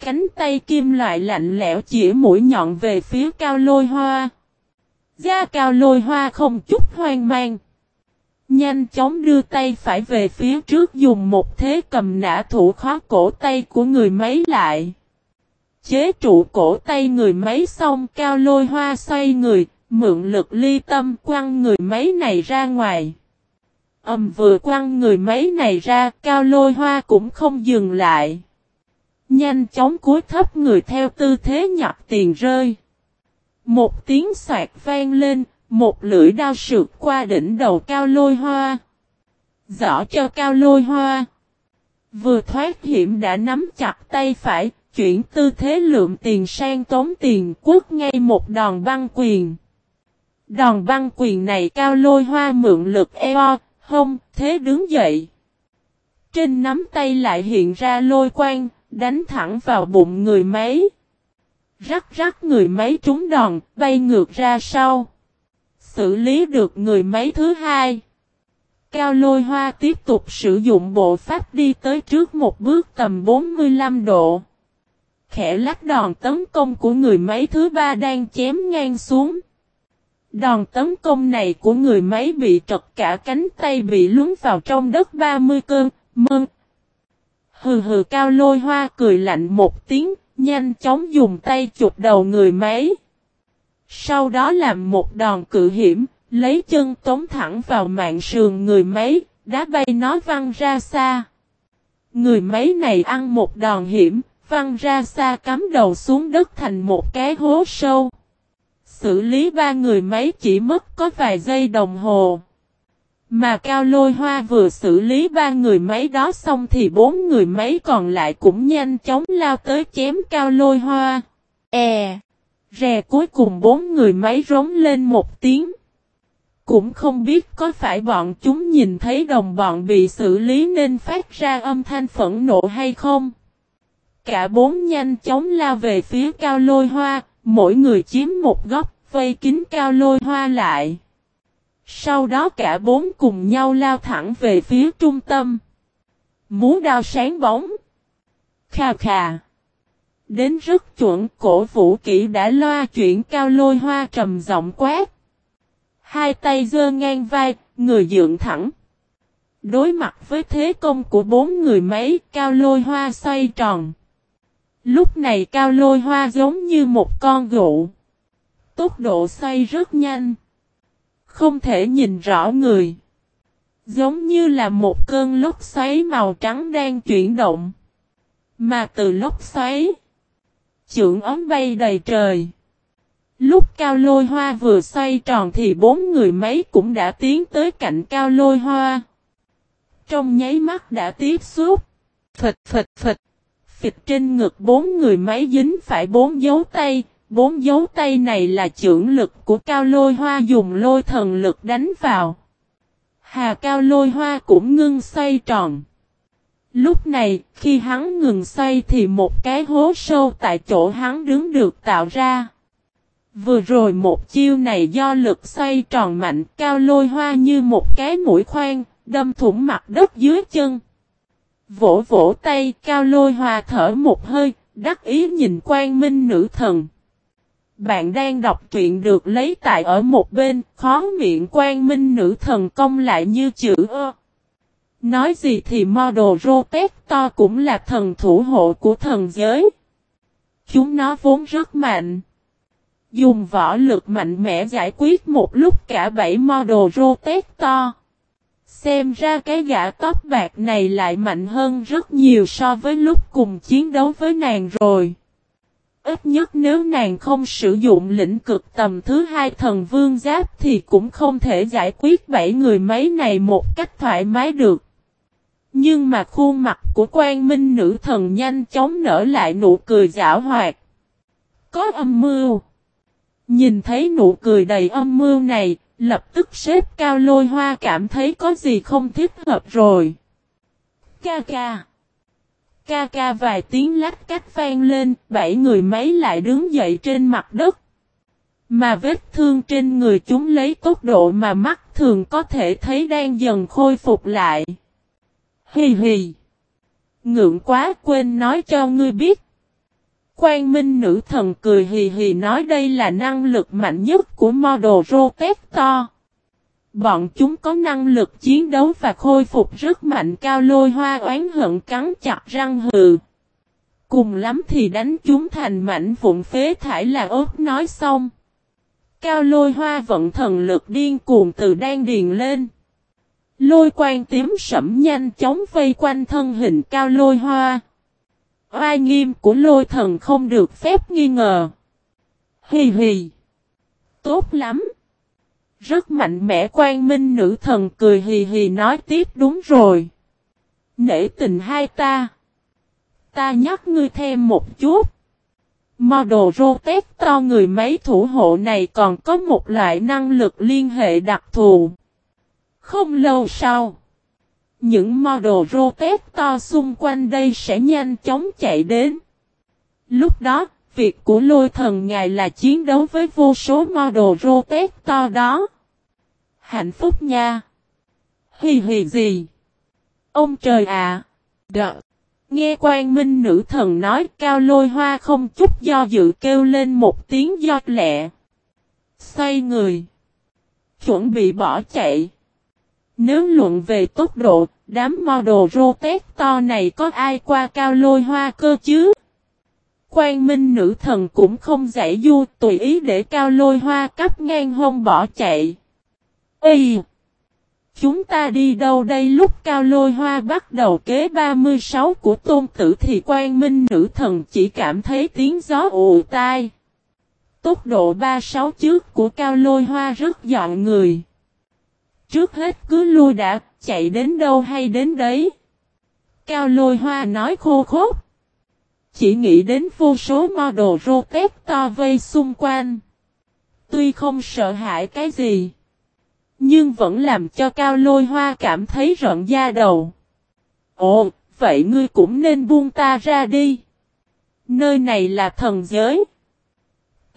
Cánh tay kim loại lạnh lẽo chỉ mũi nhọn về phía cao lôi hoa. Da cao lôi hoa không chút hoang mang. Nhanh chóng đưa tay phải về phía trước dùng một thế cầm nã thủ khóa cổ tay của người máy lại. Chế trụ cổ tay người máy xong cao lôi hoa xoay người, Mượn lực ly tâm quăng người máy này ra ngoài. ầm vừa quăng người máy này ra, cao lôi hoa cũng không dừng lại. Nhanh chóng cúi thấp người theo tư thế nhặt tiền rơi. Một tiếng soạt vang lên, một lưỡi đao sượt qua đỉnh đầu cao lôi hoa. Giỏ cho cao lôi hoa. Vừa thoát hiểm đã nắm chặt tay phải, chuyển tư thế lượm tiền sang tốn tiền quốc ngay một đòn băng quyền. Đòn băng quyền này cao lôi hoa mượn lực eo, hông, thế đứng dậy. Trên nắm tay lại hiện ra lôi quang, đánh thẳng vào bụng người máy. Rắc rắc người máy trúng đòn, bay ngược ra sau. Xử lý được người máy thứ hai. Cao lôi hoa tiếp tục sử dụng bộ pháp đi tới trước một bước tầm 45 độ. Khẽ lách đòn tấn công của người máy thứ ba đang chém ngang xuống. Đòn tấn công này của người máy bị trật cả cánh tay bị lún vào trong đất 30 cơn, mơn. Hừ hừ cao lôi hoa cười lạnh một tiếng, nhanh chóng dùng tay chụp đầu người máy. Sau đó làm một đòn cự hiểm, lấy chân tống thẳng vào mạng sườn người máy, đá bay nó văng ra xa. Người máy này ăn một đòn hiểm, văng ra xa cắm đầu xuống đất thành một cái hố sâu. Xử lý ba người máy chỉ mất có vài giây đồng hồ. Mà Cao Lôi Hoa vừa xử lý ba người máy đó xong thì bốn người máy còn lại cũng nhanh chóng lao tới chém Cao Lôi Hoa. E! Rè cuối cùng bốn người máy rống lên một tiếng. Cũng không biết có phải bọn chúng nhìn thấy đồng bọn bị xử lý nên phát ra âm thanh phẫn nộ hay không. Cả bốn nhanh chóng lao về phía cao lôi hoa, mỗi người chiếm một góc, vây kín cao lôi hoa lại. Sau đó cả bốn cùng nhau lao thẳng về phía trung tâm. Muốn đao sáng bóng. Khà khà. Đến rất chuẩn cổ vũ kỹ đã loa chuyển cao lôi hoa trầm giọng quát. Hai tay dơ ngang vai, người dựng thẳng. Đối mặt với thế công của bốn người mấy cao lôi hoa xoay tròn. Lúc này cao lôi hoa giống như một con gụ. Tốc độ xoay rất nhanh. Không thể nhìn rõ người. Giống như là một cơn lốc xoáy màu trắng đang chuyển động. Mà từ lốc xoáy, trưởng ấm bay đầy trời. Lúc cao lôi hoa vừa xoay tròn thì bốn người máy cũng đã tiến tới cạnh cao lôi hoa. Trong nháy mắt đã tiếp xúc. Phịch phịch phịch. Phịch trên ngực bốn người máy dính phải bốn dấu tay. Bốn dấu tay này là trưởng lực của cao lôi hoa dùng lôi thần lực đánh vào. Hà cao lôi hoa cũng ngưng xoay tròn. Lúc này, khi hắn ngừng xoay thì một cái hố sâu tại chỗ hắn đứng được tạo ra. Vừa rồi một chiêu này do lực xoay tròn mạnh cao lôi hoa như một cái mũi khoan, đâm thủng mặt đất dưới chân. Vỗ vỗ tay cao lôi hòa thở một hơi, đắc ý nhìn quan minh nữ thần. Bạn đang đọc truyện được lấy tại ở một bên, khó miệng quan minh nữ thần công lại như chữ ơ. Nói gì thì model Rotesto cũng là thần thủ hộ của thần giới. Chúng nó vốn rất mạnh. Dùng võ lực mạnh mẽ giải quyết một lúc cả bảy model Rotesto. Xem ra cái gã tóc bạc này lại mạnh hơn rất nhiều so với lúc cùng chiến đấu với nàng rồi. Ít nhất nếu nàng không sử dụng lĩnh cực tầm thứ hai thần vương giáp thì cũng không thể giải quyết bảy người mấy này một cách thoải mái được. Nhưng mà khuôn mặt của quan minh nữ thần nhanh chóng nở lại nụ cười giả hoạt. Có âm mưu. Nhìn thấy nụ cười đầy âm mưu này, lập tức xếp cao lôi hoa cảm thấy có gì không thích hợp rồi. Ca ca. Ca ca vài tiếng lách cách vang lên, bảy người máy lại đứng dậy trên mặt đất. Mà vết thương trên người chúng lấy tốc độ mà mắt thường có thể thấy đang dần khôi phục lại. Hì hì. Ngượng quá quên nói cho ngươi biết. Quang Minh nữ thần cười hì hì nói đây là năng lực mạnh nhất của model Rotector. Bọn chúng có năng lực chiến đấu và khôi phục rất mạnh cao lôi hoa oán hận cắn chặt răng hừ. Cùng lắm thì đánh chúng thành mảnh vụn phế thải là ớt nói xong. Cao lôi hoa vận thần lực điên cuồng từ đan điền lên. Lôi quang tím sẫm nhanh chóng vây quanh thân hình cao lôi hoa. Oai nghiêm của lôi thần không được phép nghi ngờ. Hì hì. Tốt lắm. Rất mạnh mẽ quan minh nữ thần cười hì hì nói tiếp đúng rồi. Nể tình hai ta. Ta nhắc ngươi thêm một chút. Model Rotet to người mấy thủ hộ này còn có một loại năng lực liên hệ đặc thù. Không lâu sau, những model rocket to xung quanh đây sẽ nhanh chóng chạy đến. Lúc đó, việc của lôi thần ngài là chiến đấu với vô số model rocket to đó. Hạnh phúc nha. Hì hì gì? Ông trời ạ! À. Nghe quan minh nữ thần nói cao lôi hoa không chút do dự kêu lên một tiếng giọt lẹ. Xoay người. Chuẩn bị bỏ chạy. Nếu luận về tốc độ, đám model rotet to này có ai qua cao lôi hoa cơ chứ? Quan minh nữ thần cũng không giải du tùy ý để cao lôi hoa cắp ngang hông bỏ chạy. Ê! Chúng ta đi đâu đây lúc cao lôi hoa bắt đầu kế 36 của tôn tử thì quan minh nữ thần chỉ cảm thấy tiếng gió ù tai. Tốc độ 36 trước của cao lôi hoa rất dọn người. Trước hết cứ lui đã, chạy đến đâu hay đến đấy. Cao lôi hoa nói khô khốc. Chỉ nghĩ đến vô số model rotet to vây xung quanh. Tuy không sợ hãi cái gì. Nhưng vẫn làm cho cao lôi hoa cảm thấy rợn da đầu. Ồ, vậy ngươi cũng nên buông ta ra đi. Nơi này là thần giới.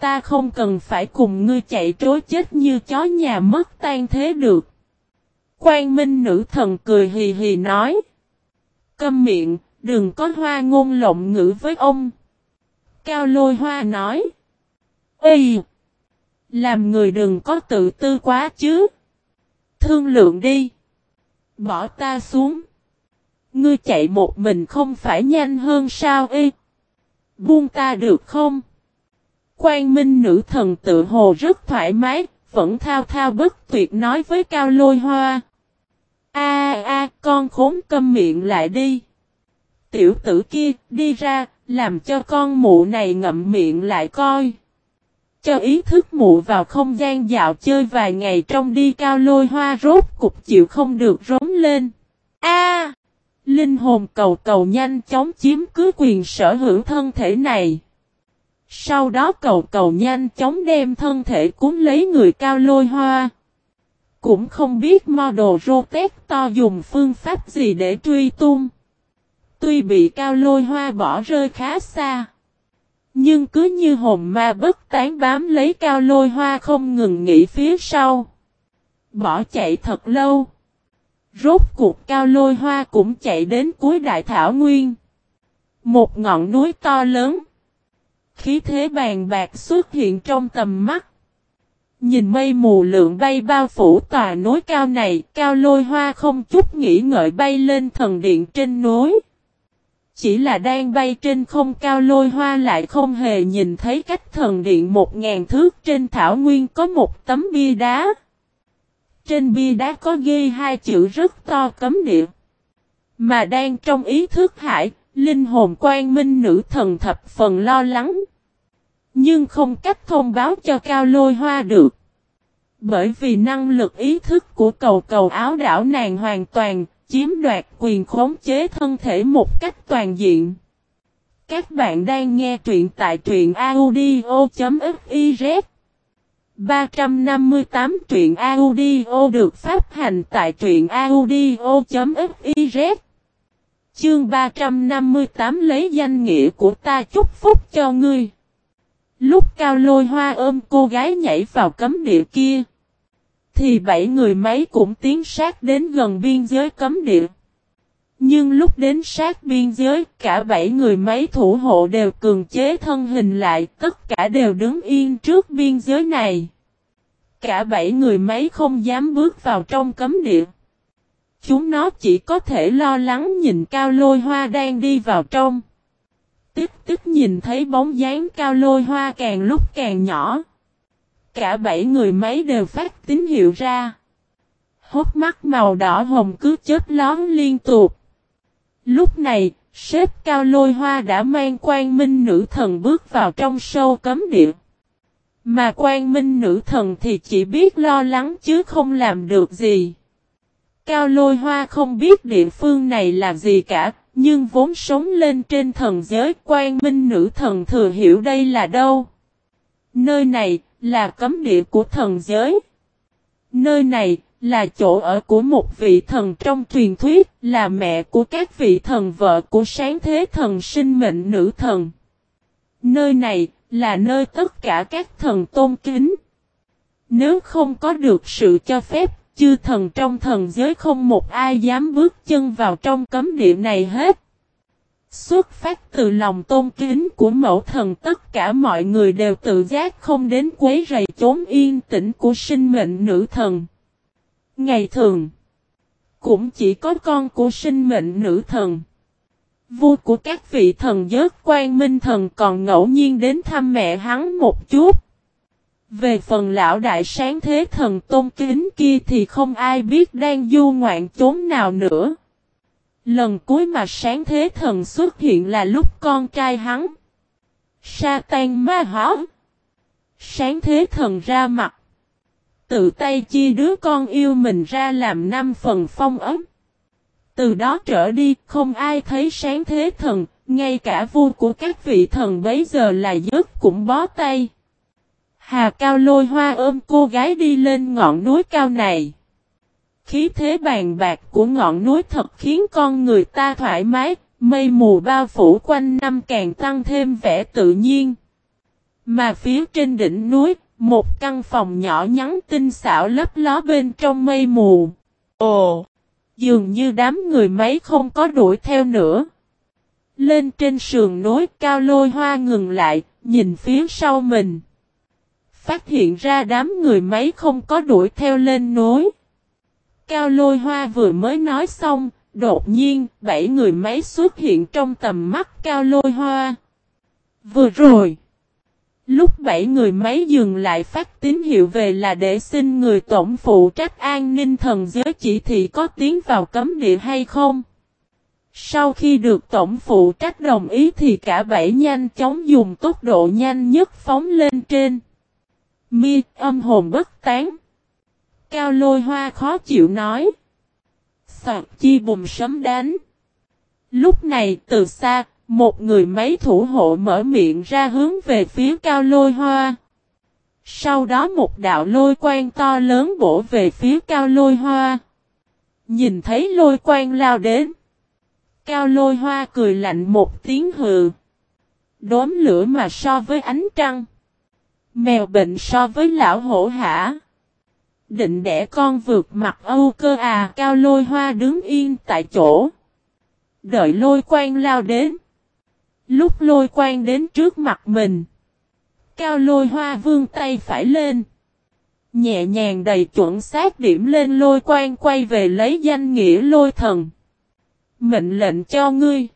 Ta không cần phải cùng ngươi chạy trối chết như chó nhà mất tan thế được. Quang Minh nữ thần cười hì hì nói. Câm miệng, đừng có hoa ngôn lộng ngữ với ông. Cao lôi hoa nói. Ê! Làm người đừng có tự tư quá chứ. Thương lượng đi. Bỏ ta xuống. Ngươi chạy một mình không phải nhanh hơn sao ê? Buông ta được không? Quang Minh nữ thần tự hồ rất thoải mái, vẫn thao thao bất tuyệt nói với Cao Lôi Hoa. A a con khốn câm miệng lại đi. Tiểu tử kia, đi ra, làm cho con mụ này ngậm miệng lại coi. Cho ý thức mụ vào không gian dạo chơi vài ngày trong đi cao lôi hoa rốt cục chịu không được rống lên. A Linh hồn cầu cầu nhanh chóng chiếm cứ quyền sở hữu thân thể này. Sau đó cầu cầu nhanh chóng đem thân thể cuốn lấy người cao lôi hoa. Cũng không biết model Rotec to dùng phương pháp gì để truy tung. Tuy bị cao lôi hoa bỏ rơi khá xa. Nhưng cứ như hồn ma bất tán bám lấy cao lôi hoa không ngừng nghỉ phía sau. Bỏ chạy thật lâu. Rốt cuộc cao lôi hoa cũng chạy đến cuối đại thảo nguyên. Một ngọn núi to lớn. Khí thế bàn bạc xuất hiện trong tầm mắt. Nhìn mây mù lượng bay bao phủ tòa núi cao này, cao lôi hoa không chút nghĩ ngợi bay lên thần điện trên núi. Chỉ là đang bay trên không cao lôi hoa lại không hề nhìn thấy cách thần điện một ngàn thước trên thảo nguyên có một tấm bia đá. Trên bia đá có ghi hai chữ rất to cấm địa. Mà đang trong ý thức hải, linh hồn quan minh nữ thần thập phần lo lắng. Nhưng không cách thông báo cho cao lôi hoa được. Bởi vì năng lực ý thức của cầu cầu áo đảo nàng hoàn toàn chiếm đoạt quyền khống chế thân thể một cách toàn diện. Các bạn đang nghe truyện tại truyện audio.fiz 358 truyện audio được phát hành tại truyện audio.fiz Chương 358 lấy danh nghĩa của ta chúc phúc cho ngươi. Lúc cao lôi hoa ôm cô gái nhảy vào cấm địa kia thì bảy người máy cũng tiến sát đến gần biên giới cấm địa. Nhưng lúc đến sát biên giới, cả bảy người máy thủ hộ đều cường chế thân hình lại, tất cả đều đứng yên trước biên giới này. Cả bảy người máy không dám bước vào trong cấm địa. Chúng nó chỉ có thể lo lắng nhìn cao lôi hoa đang đi vào trong tích tích nhìn thấy bóng dáng cao lôi hoa càng lúc càng nhỏ cả bảy người máy đều phát tín hiệu ra. Hốt mắt màu đỏ hồng cứ chớp lón liên tục. Lúc này, sếp cao lôi hoa đã mang quan minh nữ thần bước vào trong sâu cấm địa. Mà quan minh nữ thần thì chỉ biết lo lắng chứ không làm được gì. Cao lôi hoa không biết địa phương này là gì cả, nhưng vốn sống lên trên thần giới quan minh nữ thần thừa hiểu đây là đâu. Nơi này là cấm địa của thần giới. Nơi này là chỗ ở của một vị thần trong truyền thuyết, là mẹ của các vị thần vợ của sáng thế thần sinh mệnh nữ thần. Nơi này là nơi tất cả các thần tôn kính. Nếu không có được sự cho phép, chư thần trong thần giới không một ai dám bước chân vào trong cấm địa này hết. Xuất phát từ lòng tôn kính của mẫu thần tất cả mọi người đều tự giác không đến quấy rầy chốn yên tĩnh của sinh mệnh nữ thần. Ngày thường, cũng chỉ có con của sinh mệnh nữ thần. Vua của các vị thần giới quan minh thần còn ngẫu nhiên đến thăm mẹ hắn một chút. Về phần lão đại sáng thế thần tôn kính kia thì không ai biết đang du ngoạn chốn nào nữa. Lần cuối mà sáng thế thần xuất hiện là lúc con trai hắn. Sa tan ma hóa. Sáng thế thần ra mặt. Tự tay chia đứa con yêu mình ra làm năm phần phong ấm. Từ đó trở đi không ai thấy sáng thế thần, ngay cả vua của các vị thần bấy giờ là giấc cũng bó tay. Hà Cao lôi hoa ôm cô gái đi lên ngọn núi cao này. Khí thế bàn bạc của ngọn núi thật khiến con người ta thoải mái, mây mù bao phủ quanh năm càng tăng thêm vẻ tự nhiên. Mà phía trên đỉnh núi, một căn phòng nhỏ nhắn tinh xảo lấp ló bên trong mây mù. Ồ! Dường như đám người mấy không có đuổi theo nữa. Lên trên sườn núi cao lôi hoa ngừng lại, nhìn phía sau mình. Phát hiện ra đám người máy không có đuổi theo lên núi. Cao lôi hoa vừa mới nói xong, đột nhiên, bảy người máy xuất hiện trong tầm mắt cao lôi hoa. Vừa rồi, lúc bảy người máy dừng lại phát tín hiệu về là để xin người tổng phụ trách an ninh thần giới chỉ thị có tiến vào cấm địa hay không. Sau khi được tổng phụ trách đồng ý thì cả bảy nhanh chóng dùng tốc độ nhanh nhất phóng lên trên. Mi âm hồn bất tán. Cao lôi hoa khó chịu nói. Soạt chi bùm sấm đánh. Lúc này từ xa, một người mấy thủ hộ mở miệng ra hướng về phía cao lôi hoa. Sau đó một đạo lôi quang to lớn bổ về phía cao lôi hoa. Nhìn thấy lôi quang lao đến. Cao lôi hoa cười lạnh một tiếng hừ. Đốm lửa mà so với ánh trăng. Mèo bệnh so với lão hổ hả. Định đẻ con vượt mặt Âu cơ à cao lôi hoa đứng yên tại chỗ. Đợi lôi quang lao đến. Lúc lôi quang đến trước mặt mình. Cao lôi hoa vương tay phải lên. Nhẹ nhàng đầy chuẩn xác điểm lên lôi quang quay về lấy danh nghĩa lôi thần. Mệnh lệnh cho ngươi.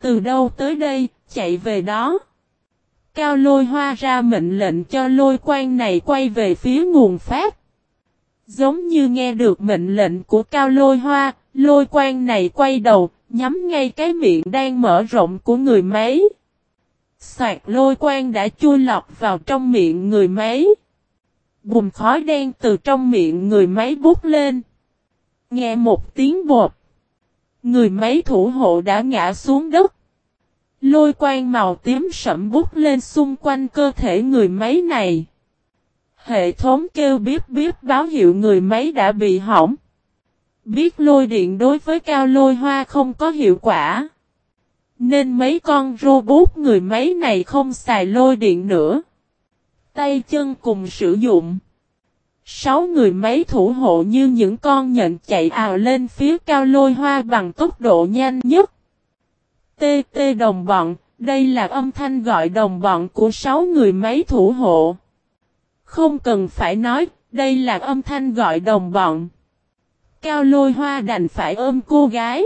Từ đâu tới đây, chạy về đó. Cao lôi hoa ra mệnh lệnh cho lôi quang này quay về phía nguồn phát. Giống như nghe được mệnh lệnh của cao lôi hoa, lôi quang này quay đầu, nhắm ngay cái miệng đang mở rộng của người máy. Xoạt lôi quang đã chui lọt vào trong miệng người máy. Bùm khói đen từ trong miệng người máy bút lên. Nghe một tiếng bột. Người máy thủ hộ đã ngã xuống đất. Lôi quang màu tím sẫm bút lên xung quanh cơ thể người máy này. Hệ thống kêu biết biết báo hiệu người máy đã bị hỏng. Biết lôi điện đối với cao lôi hoa không có hiệu quả. Nên mấy con robot người máy này không xài lôi điện nữa. Tay chân cùng sử dụng. Sáu người máy thủ hộ như những con nhận chạy ào lên phía cao lôi hoa bằng tốc độ nhanh nhất. Tê tê đồng bọn, đây là âm thanh gọi đồng bọn của sáu người máy thủ hộ. Không cần phải nói, đây là âm thanh gọi đồng bọn. Cao lôi hoa đành phải ôm cô gái.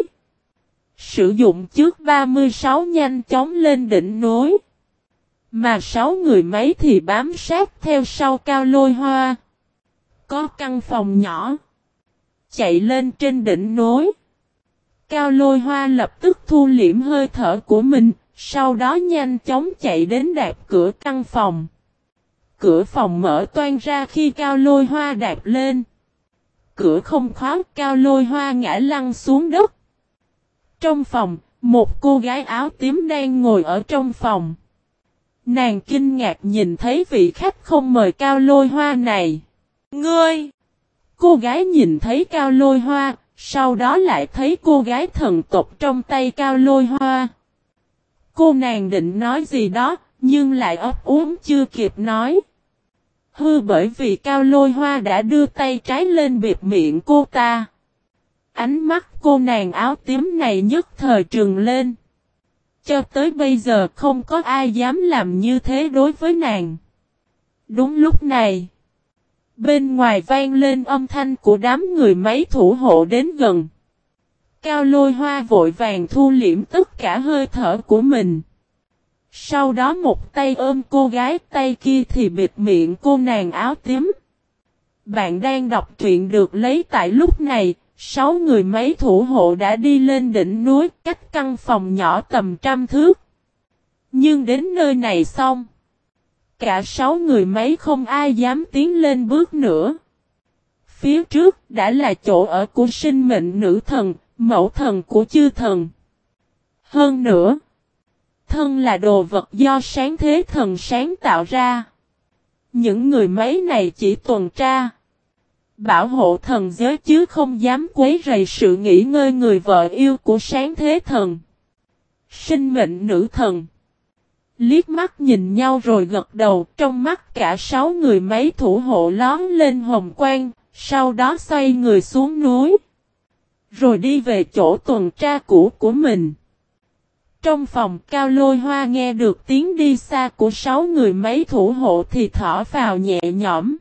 Sử dụng trước 36 nhanh chóng lên đỉnh núi. Mà sáu người máy thì bám sát theo sau cao lôi hoa. Có căn phòng nhỏ. Chạy lên trên đỉnh núi. Cao lôi hoa lập tức thu liễm hơi thở của mình. Sau đó nhanh chóng chạy đến đạp cửa căn phòng. Cửa phòng mở toan ra khi cao lôi hoa đạp lên. Cửa không khóa cao lôi hoa ngã lăn xuống đất. Trong phòng, một cô gái áo tím đang ngồi ở trong phòng. Nàng kinh ngạc nhìn thấy vị khách không mời cao lôi hoa này. Ngươi! Cô gái nhìn thấy cao lôi hoa, sau đó lại thấy cô gái thần tộc trong tay cao lôi hoa. Cô nàng định nói gì đó, nhưng lại ấp uống chưa kịp nói. Hư bởi vì cao lôi hoa đã đưa tay trái lên bịt miệng cô ta. Ánh mắt cô nàng áo tím này nhất thời trừng lên. Cho tới bây giờ không có ai dám làm như thế đối với nàng. Đúng lúc này. Bên ngoài vang lên âm thanh của đám người máy thủ hộ đến gần. Cao lôi hoa vội vàng thu liễm tất cả hơi thở của mình. Sau đó một tay ôm cô gái tay kia thì bịt miệng cô nàng áo tím. Bạn đang đọc truyện được lấy tại lúc này, sáu người máy thủ hộ đã đi lên đỉnh núi cách căn phòng nhỏ tầm trăm thước. Nhưng đến nơi này xong. Cả sáu người mấy không ai dám tiến lên bước nữa. Phía trước đã là chỗ ở của sinh mệnh nữ thần, mẫu thần của chư thần. Hơn nữa thân là đồ vật do sáng thế thần sáng tạo ra. Những người mấy này chỉ tuần tra. Bảo hộ thần giới chứ không dám quấy rầy sự nghỉ ngơi người vợ yêu của sáng thế thần. Sinh mệnh nữ thần. Liếc mắt nhìn nhau rồi gật đầu trong mắt cả sáu người mấy thủ hộ lón lên hồng quang, sau đó xoay người xuống núi. Rồi đi về chỗ tuần tra cũ của mình. Trong phòng cao lôi hoa nghe được tiếng đi xa của sáu người mấy thủ hộ thì thở vào nhẹ nhõm.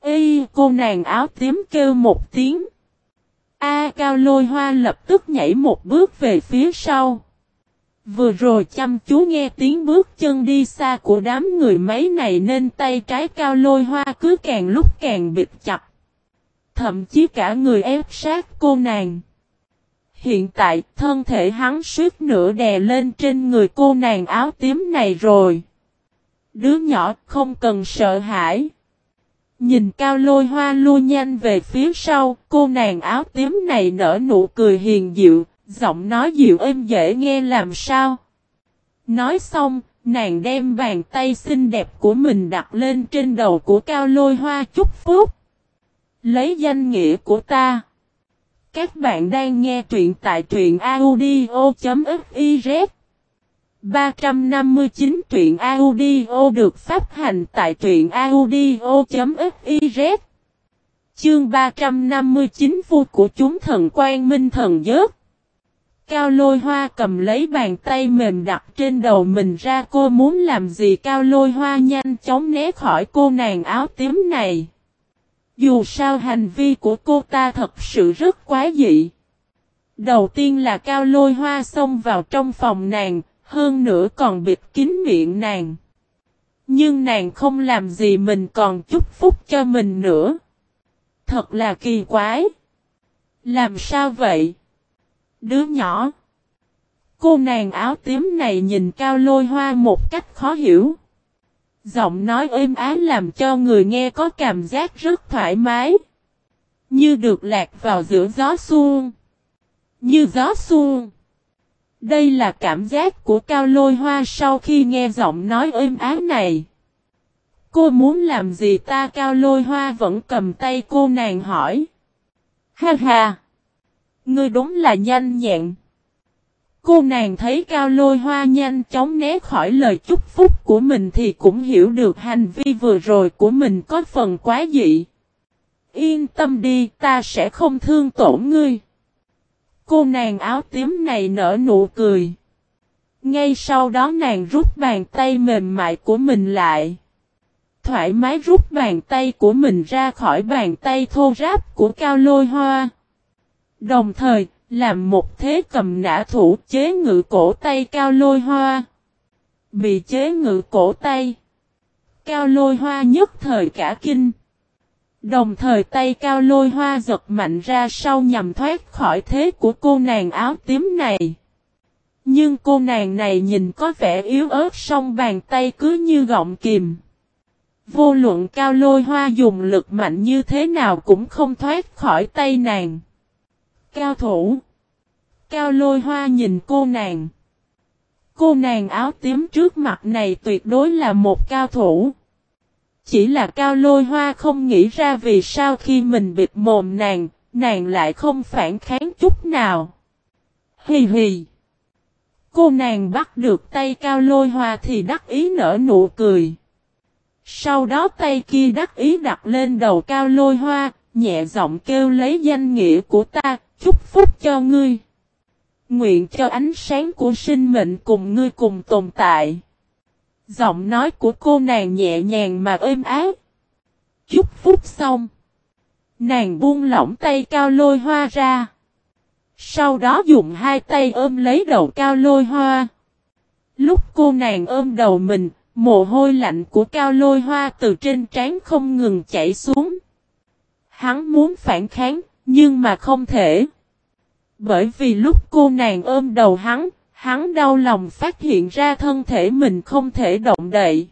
Ê cô nàng áo tím kêu một tiếng. A cao lôi hoa lập tức nhảy một bước về phía sau. Vừa rồi chăm chú nghe tiếng bước chân đi xa của đám người mấy này nên tay trái cao lôi hoa cứ càng lúc càng bịt chặt. Thậm chí cả người ép sát cô nàng. Hiện tại thân thể hắn suýt nửa đè lên trên người cô nàng áo tím này rồi. Đứa nhỏ không cần sợ hãi. Nhìn cao lôi hoa lui nhanh về phía sau, cô nàng áo tím này nở nụ cười hiền dịu, giọng nói dịu êm dễ nghe làm sao. Nói xong, nàng đem bàn tay xinh đẹp của mình đặt lên trên đầu của cao lôi hoa chúc phúc. Lấy danh nghĩa của ta. Các bạn đang nghe truyện tại truyện audio.fiz 359 truyện audio được phát hành tại truyện audio.fiz Chương 359 vua của chúng thần quan minh thần giớt Cao lôi hoa cầm lấy bàn tay mềm đặt trên đầu mình ra cô muốn làm gì cao lôi hoa nhanh chóng né khỏi cô nàng áo tím này. Dù sao hành vi của cô ta thật sự rất quá dị. Đầu tiên là cao lôi hoa xông vào trong phòng nàng, hơn nữa còn bịt kín miệng nàng. Nhưng nàng không làm gì mình còn chúc phúc cho mình nữa. Thật là kỳ quái. Làm sao vậy? Đứa nhỏ. Cô nàng áo tím này nhìn cao lôi hoa một cách khó hiểu. Giọng nói êm ái làm cho người nghe có cảm giác rất thoải mái. Như được lạc vào giữa gió xuông. Như gió xuông. Đây là cảm giác của cao lôi hoa sau khi nghe giọng nói êm ái này. Cô muốn làm gì ta cao lôi hoa vẫn cầm tay cô nàng hỏi. Ha ha! Ngươi đúng là nhanh nhẹn. Cô nàng thấy cao lôi hoa nhanh chóng né khỏi lời chúc phúc của mình thì cũng hiểu được hành vi vừa rồi của mình có phần quá dị. Yên tâm đi, ta sẽ không thương tổn ngươi. Cô nàng áo tím này nở nụ cười. Ngay sau đó nàng rút bàn tay mềm mại của mình lại. Thoải mái rút bàn tay của mình ra khỏi bàn tay thô ráp của cao lôi hoa. Đồng thời, làm một thế cầm nã thủ chế ngự cổ tay cao lôi hoa. Bị chế ngự cổ tay. Cao lôi hoa nhất thời cả kinh. Đồng thời tay cao lôi hoa giật mạnh ra sau nhằm thoát khỏi thế của cô nàng áo tím này. Nhưng cô nàng này nhìn có vẻ yếu ớt song bàn tay cứ như gọng kìm. Vô luận cao lôi hoa dùng lực mạnh như thế nào cũng không thoát khỏi tay nàng. Cao thủ. Cao lôi hoa nhìn cô nàng. Cô nàng áo tím trước mặt này tuyệt đối là một cao thủ. Chỉ là cao lôi hoa không nghĩ ra vì sao khi mình bịt mồm nàng, nàng lại không phản kháng chút nào. Hì hì. Cô nàng bắt được tay cao lôi hoa thì đắc ý nở nụ cười. Sau đó tay kia đắc ý đặt lên đầu cao lôi hoa, nhẹ giọng kêu lấy danh nghĩa của ta, chúc phúc cho ngươi. Nguyện cho ánh sáng của sinh mệnh cùng ngươi cùng tồn tại. Giọng nói của cô nàng nhẹ nhàng mà êm ái. Chúc phúc xong. Nàng buông lỏng tay cao lôi hoa ra. Sau đó dùng hai tay ôm lấy đầu cao lôi hoa. Lúc cô nàng ôm đầu mình, mồ hôi lạnh của cao lôi hoa từ trên trán không ngừng chảy xuống. Hắn muốn phản kháng, nhưng mà không thể. Bởi vì lúc cô nàng ôm đầu hắn, hắn đau lòng phát hiện ra thân thể mình không thể động đậy.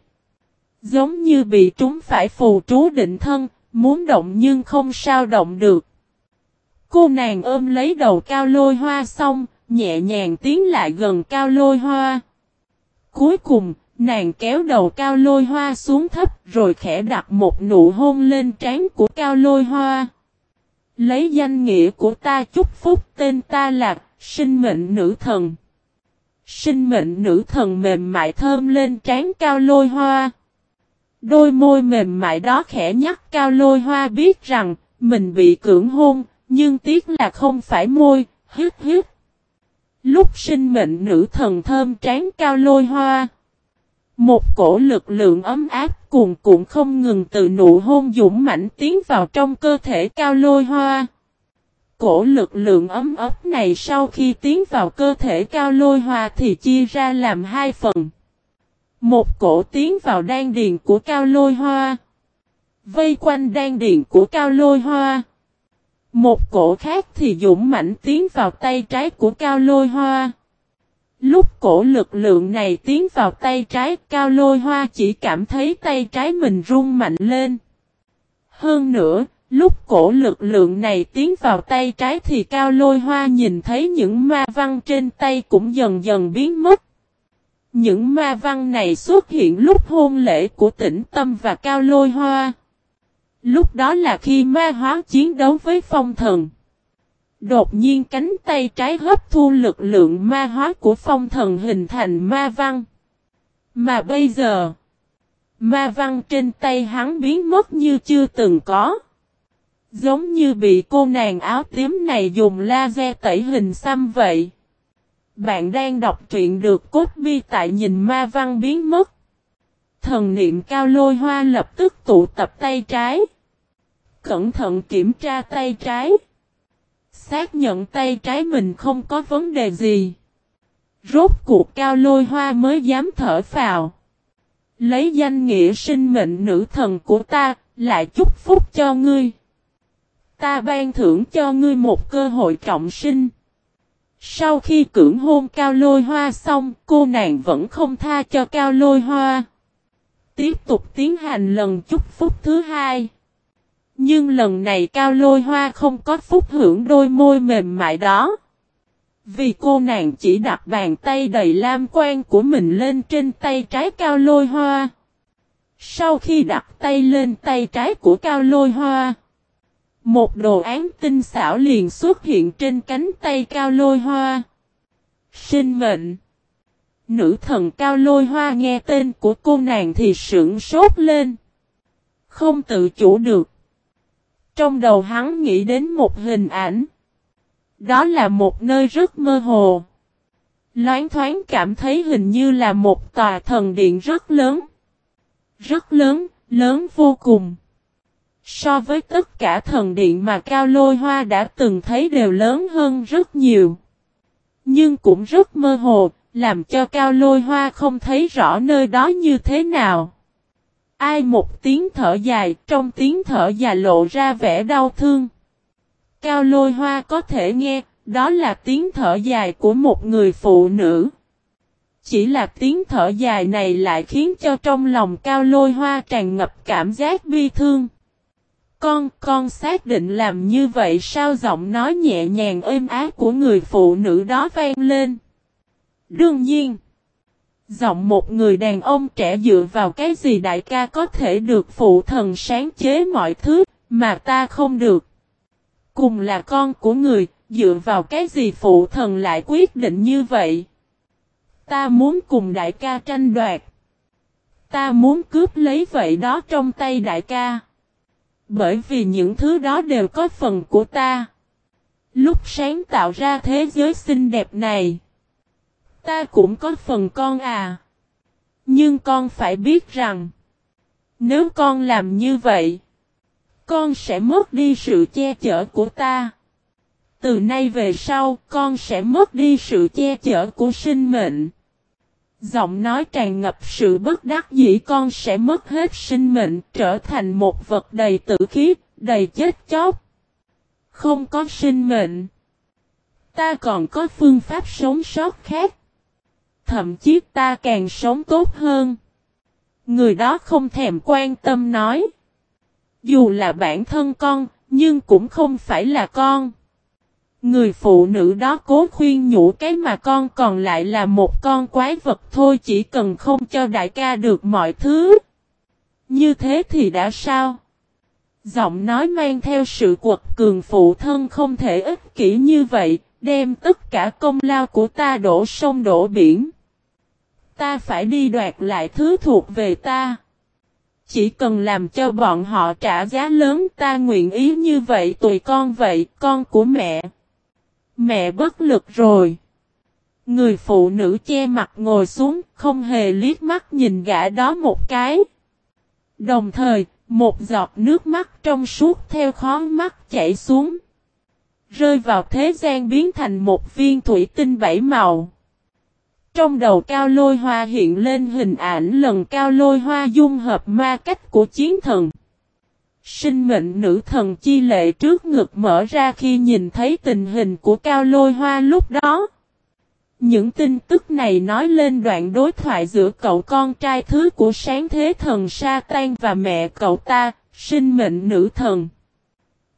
Giống như bị trúng phải phù trú định thân, muốn động nhưng không sao động được. Cô nàng ôm lấy đầu cao lôi hoa xong, nhẹ nhàng tiến lại gần cao lôi hoa. Cuối cùng, nàng kéo đầu cao lôi hoa xuống thấp rồi khẽ đặt một nụ hôn lên trán của cao lôi hoa. Lấy danh nghĩa của ta chúc phúc tên ta là sinh mệnh nữ thần. Sinh mệnh nữ thần mềm mại thơm lên trán cao lôi hoa. Đôi môi mềm mại đó khẽ nhắc cao lôi hoa biết rằng mình bị cưỡng hôn, nhưng tiếc là không phải môi, hít hít. Lúc sinh mệnh nữ thần thơm trán cao lôi hoa. Một cổ lực lượng ấm áp cuồn cuộn không ngừng từ nụ hôn dũng mãnh tiến vào trong cơ thể cao lôi hoa. Cổ lực lượng ấm ấp này sau khi tiến vào cơ thể cao lôi hoa thì chia ra làm hai phần. Một cổ tiến vào đan điền của cao lôi hoa. Vây quanh đan điền của cao lôi hoa. Một cổ khác thì dũng mãnh tiến vào tay trái của cao lôi hoa. Lúc cổ lực lượng này tiến vào tay trái cao lôi hoa chỉ cảm thấy tay trái mình rung mạnh lên. Hơn nữa, lúc cổ lực lượng này tiến vào tay trái thì cao lôi hoa nhìn thấy những ma văn trên tay cũng dần dần biến mất. Những ma văn này xuất hiện lúc hôn lễ của tĩnh tâm và cao lôi hoa. Lúc đó là khi ma hóa chiến đấu với phong thần. Đột nhiên cánh tay trái hấp thu lực lượng ma hóa của phong thần hình thành ma văn. Mà bây giờ, ma văn trên tay hắn biến mất như chưa từng có. Giống như bị cô nàng áo tím này dùng laser tẩy hình xăm vậy. Bạn đang đọc truyện được cốt bi tại nhìn ma văn biến mất. Thần niệm cao lôi hoa lập tức tụ tập tay trái. Cẩn thận kiểm tra tay trái. Xác nhận tay trái mình không có vấn đề gì. Rốt cuộc cao lôi hoa mới dám thở phào. Lấy danh nghĩa sinh mệnh nữ thần của ta, lại chúc phúc cho ngươi. Ta ban thưởng cho ngươi một cơ hội trọng sinh. Sau khi cưỡng hôn cao lôi hoa xong, cô nàng vẫn không tha cho cao lôi hoa. Tiếp tục tiến hành lần chúc phúc thứ hai. Nhưng lần này cao lôi hoa không có phúc hưởng đôi môi mềm mại đó. Vì cô nàng chỉ đặt bàn tay đầy lam quan của mình lên trên tay trái cao lôi hoa. Sau khi đặt tay lên tay trái của cao lôi hoa. Một đồ án tinh xảo liền xuất hiện trên cánh tay cao lôi hoa. Sinh mệnh. Nữ thần cao lôi hoa nghe tên của cô nàng thì sững sốt lên. Không tự chủ được. Trong đầu hắn nghĩ đến một hình ảnh. Đó là một nơi rất mơ hồ. Loáng thoáng cảm thấy hình như là một tòa thần điện rất lớn. Rất lớn, lớn vô cùng. So với tất cả thần điện mà Cao Lôi Hoa đã từng thấy đều lớn hơn rất nhiều. Nhưng cũng rất mơ hồ, làm cho Cao Lôi Hoa không thấy rõ nơi đó như thế nào. Ai một tiếng thở dài, trong tiếng thở dài lộ ra vẻ đau thương. Cao lôi hoa có thể nghe, đó là tiếng thở dài của một người phụ nữ. Chỉ là tiếng thở dài này lại khiến cho trong lòng cao lôi hoa tràn ngập cảm giác bi thương. Con, con xác định làm như vậy sao giọng nói nhẹ nhàng êm ái của người phụ nữ đó vang lên. Đương nhiên, giọng một người đàn ông trẻ dựa vào cái gì đại ca có thể được phụ thần sáng chế mọi thứ, mà ta không được. Cùng là con của người, dựa vào cái gì phụ thần lại quyết định như vậy? Ta muốn cùng đại ca tranh đoạt. Ta muốn cướp lấy vậy đó trong tay đại ca. Bởi vì những thứ đó đều có phần của ta. Lúc sáng tạo ra thế giới xinh đẹp này. Ta cũng có phần con à. Nhưng con phải biết rằng. Nếu con làm như vậy. Con sẽ mất đi sự che chở của ta. Từ nay về sau, con sẽ mất đi sự che chở của sinh mệnh. Giọng nói tràn ngập sự bất đắc dĩ con sẽ mất hết sinh mệnh, trở thành một vật đầy tử khí, đầy chết chóc. Không có sinh mệnh. Ta còn có phương pháp sống sót khác. Thậm chí ta càng sống tốt hơn. Người đó không thèm quan tâm nói. Dù là bản thân con, nhưng cũng không phải là con. Người phụ nữ đó cố khuyên nhủ cái mà con còn lại là một con quái vật thôi chỉ cần không cho đại ca được mọi thứ. Như thế thì đã sao? Giọng nói mang theo sự quật cường phụ thân không thể ích kỷ như vậy, đem tất cả công lao của ta đổ sông đổ biển. Ta phải đi đoạt lại thứ thuộc về ta. Chỉ cần làm cho bọn họ trả giá lớn ta nguyện ý như vậy tùy con vậy, con của mẹ. Mẹ bất lực rồi. Người phụ nữ che mặt ngồi xuống, không hề liếc mắt nhìn gã đó một cái. Đồng thời, một giọt nước mắt trong suốt theo khó mắt chảy xuống. Rơi vào thế gian biến thành một viên thủy tinh bảy màu. Trong đầu cao lôi hoa hiện lên hình ảnh lần cao lôi hoa dung hợp ma cách của chiến thần. Sinh mệnh nữ thần chi lệ trước ngực mở ra khi nhìn thấy tình hình của cao lôi hoa lúc đó. Những tin tức này nói lên đoạn đối thoại giữa cậu con trai thứ của sáng thế thần sa tan và mẹ cậu ta, sinh mệnh nữ thần.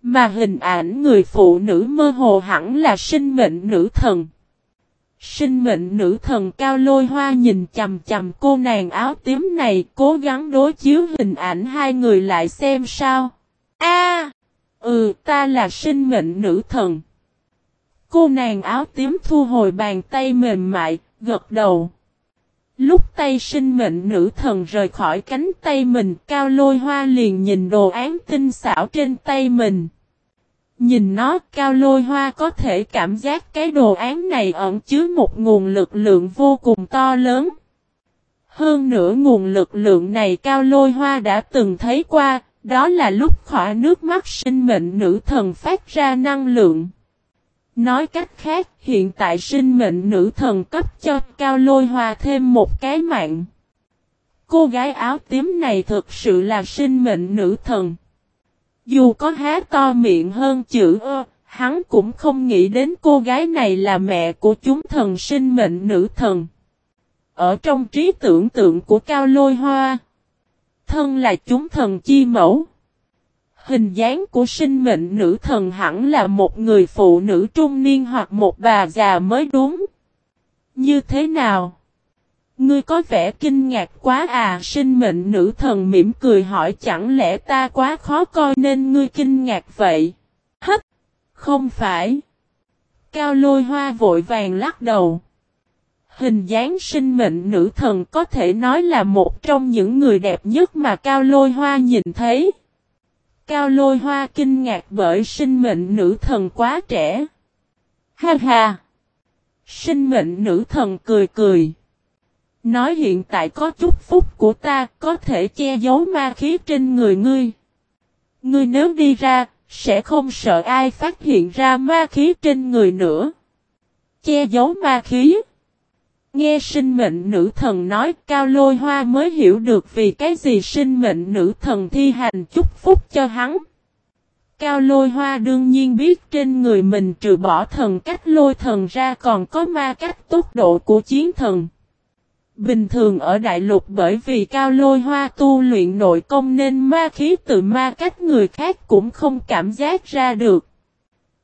Mà hình ảnh người phụ nữ mơ hồ hẳn là sinh mệnh nữ thần. Sinh mệnh nữ thần cao lôi hoa nhìn chầm chầm cô nàng áo tím này cố gắng đối chiếu hình ảnh hai người lại xem sao. A, ừ ta là sinh mệnh nữ thần. Cô nàng áo tím thu hồi bàn tay mềm mại, gật đầu. Lúc tay sinh mệnh nữ thần rời khỏi cánh tay mình cao lôi hoa liền nhìn đồ án tinh xảo trên tay mình. Nhìn nó cao lôi hoa có thể cảm giác cái đồ án này ẩn chứa một nguồn lực lượng vô cùng to lớn. Hơn nữa nguồn lực lượng này cao lôi hoa đã từng thấy qua, đó là lúc khỏa nước mắt sinh mệnh nữ thần phát ra năng lượng. Nói cách khác, hiện tại sinh mệnh nữ thần cấp cho cao lôi hoa thêm một cái mạng. Cô gái áo tím này thực sự là sinh mệnh nữ thần. Dù có há to miệng hơn chữ ơ, hắn cũng không nghĩ đến cô gái này là mẹ của chúng thần sinh mệnh nữ thần. Ở trong trí tưởng tượng của Cao Lôi Hoa, thân là chúng thần chi mẫu. Hình dáng của sinh mệnh nữ thần hẳn là một người phụ nữ trung niên hoặc một bà già mới đúng. Như thế nào? Ngươi có vẻ kinh ngạc quá à sinh mệnh nữ thần mỉm cười hỏi, chẳng lẽ ta quá khó coi nên ngươi kinh ngạc vậy? Hất! Không phải. Cao lôi hoa vội vàng lắc đầu. Hình dáng sinh mệnh nữ thần có thể nói là một trong những người đẹp nhất mà Cao lôi hoa nhìn thấy. Cao lôi hoa kinh ngạc bởi sinh mệnh nữ thần quá trẻ. Ha ha! Sinh mệnh nữ thần cười cười. Nói hiện tại có chút phúc của ta có thể che giấu ma khí trên người ngươi. Ngươi nếu đi ra, sẽ không sợ ai phát hiện ra ma khí trên người nữa. Che giấu ma khí. Nghe sinh mệnh nữ thần nói cao lôi hoa mới hiểu được vì cái gì sinh mệnh nữ thần thi hành chúc phúc cho hắn. Cao lôi hoa đương nhiên biết trên người mình trừ bỏ thần cách lôi thần ra còn có ma cách tốc độ của chiến thần. Bình thường ở đại lục bởi vì cao lôi hoa tu luyện nội công nên ma khí từ ma cách người khác cũng không cảm giác ra được.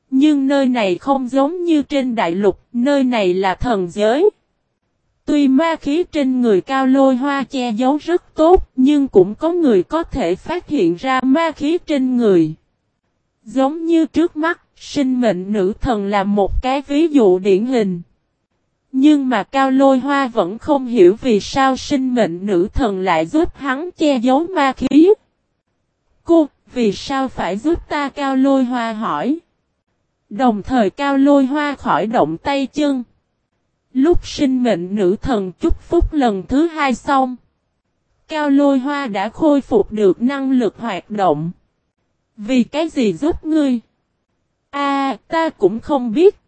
Nhưng nơi này không giống như trên đại lục, nơi này là thần giới. Tuy ma khí trên người cao lôi hoa che giấu rất tốt, nhưng cũng có người có thể phát hiện ra ma khí trên người. Giống như trước mắt, sinh mệnh nữ thần là một cái ví dụ điển hình. Nhưng mà Cao Lôi Hoa vẫn không hiểu vì sao sinh mệnh nữ thần lại giúp hắn che giấu ma khí. Cô, vì sao phải giúp ta Cao Lôi Hoa hỏi? Đồng thời Cao Lôi Hoa khỏi động tay chân. Lúc sinh mệnh nữ thần chúc phúc lần thứ hai xong. Cao Lôi Hoa đã khôi phục được năng lực hoạt động. Vì cái gì giúp ngươi? A, ta cũng không biết.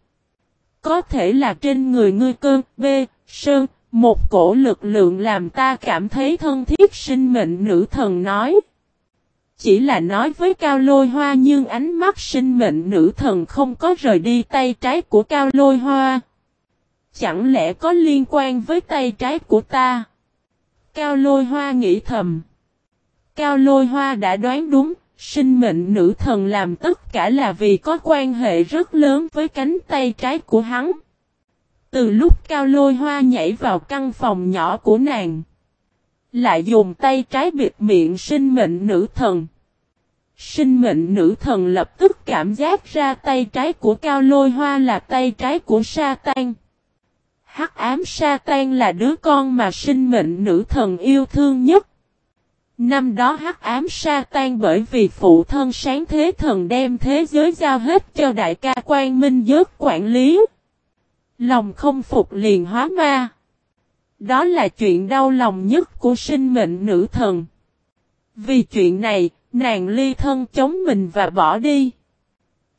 Có thể là trên người ngươi cơn, B, sơn, một cổ lực lượng làm ta cảm thấy thân thiết sinh mệnh nữ thần nói. Chỉ là nói với cao lôi hoa nhưng ánh mắt sinh mệnh nữ thần không có rời đi tay trái của cao lôi hoa. Chẳng lẽ có liên quan với tay trái của ta? Cao lôi hoa nghĩ thầm. Cao lôi hoa đã đoán đúng, Sinh mệnh nữ thần làm tất cả là vì có quan hệ rất lớn với cánh tay trái của hắn. Từ lúc cao lôi hoa nhảy vào căn phòng nhỏ của nàng. Lại dùng tay trái bịt miệng sinh mệnh nữ thần. Sinh mệnh nữ thần lập tức cảm giác ra tay trái của cao lôi hoa là tay trái của sa tan. Hắc ám sa tan là đứa con mà sinh mệnh nữ thần yêu thương nhất. Năm đó hắc ám sa tan bởi vì phụ thân sáng thế thần đem thế giới giao hết cho đại ca quan minh giới quản lý. Lòng không phục liền hóa ma. Đó là chuyện đau lòng nhất của sinh mệnh nữ thần. Vì chuyện này, nàng ly thân chống mình và bỏ đi.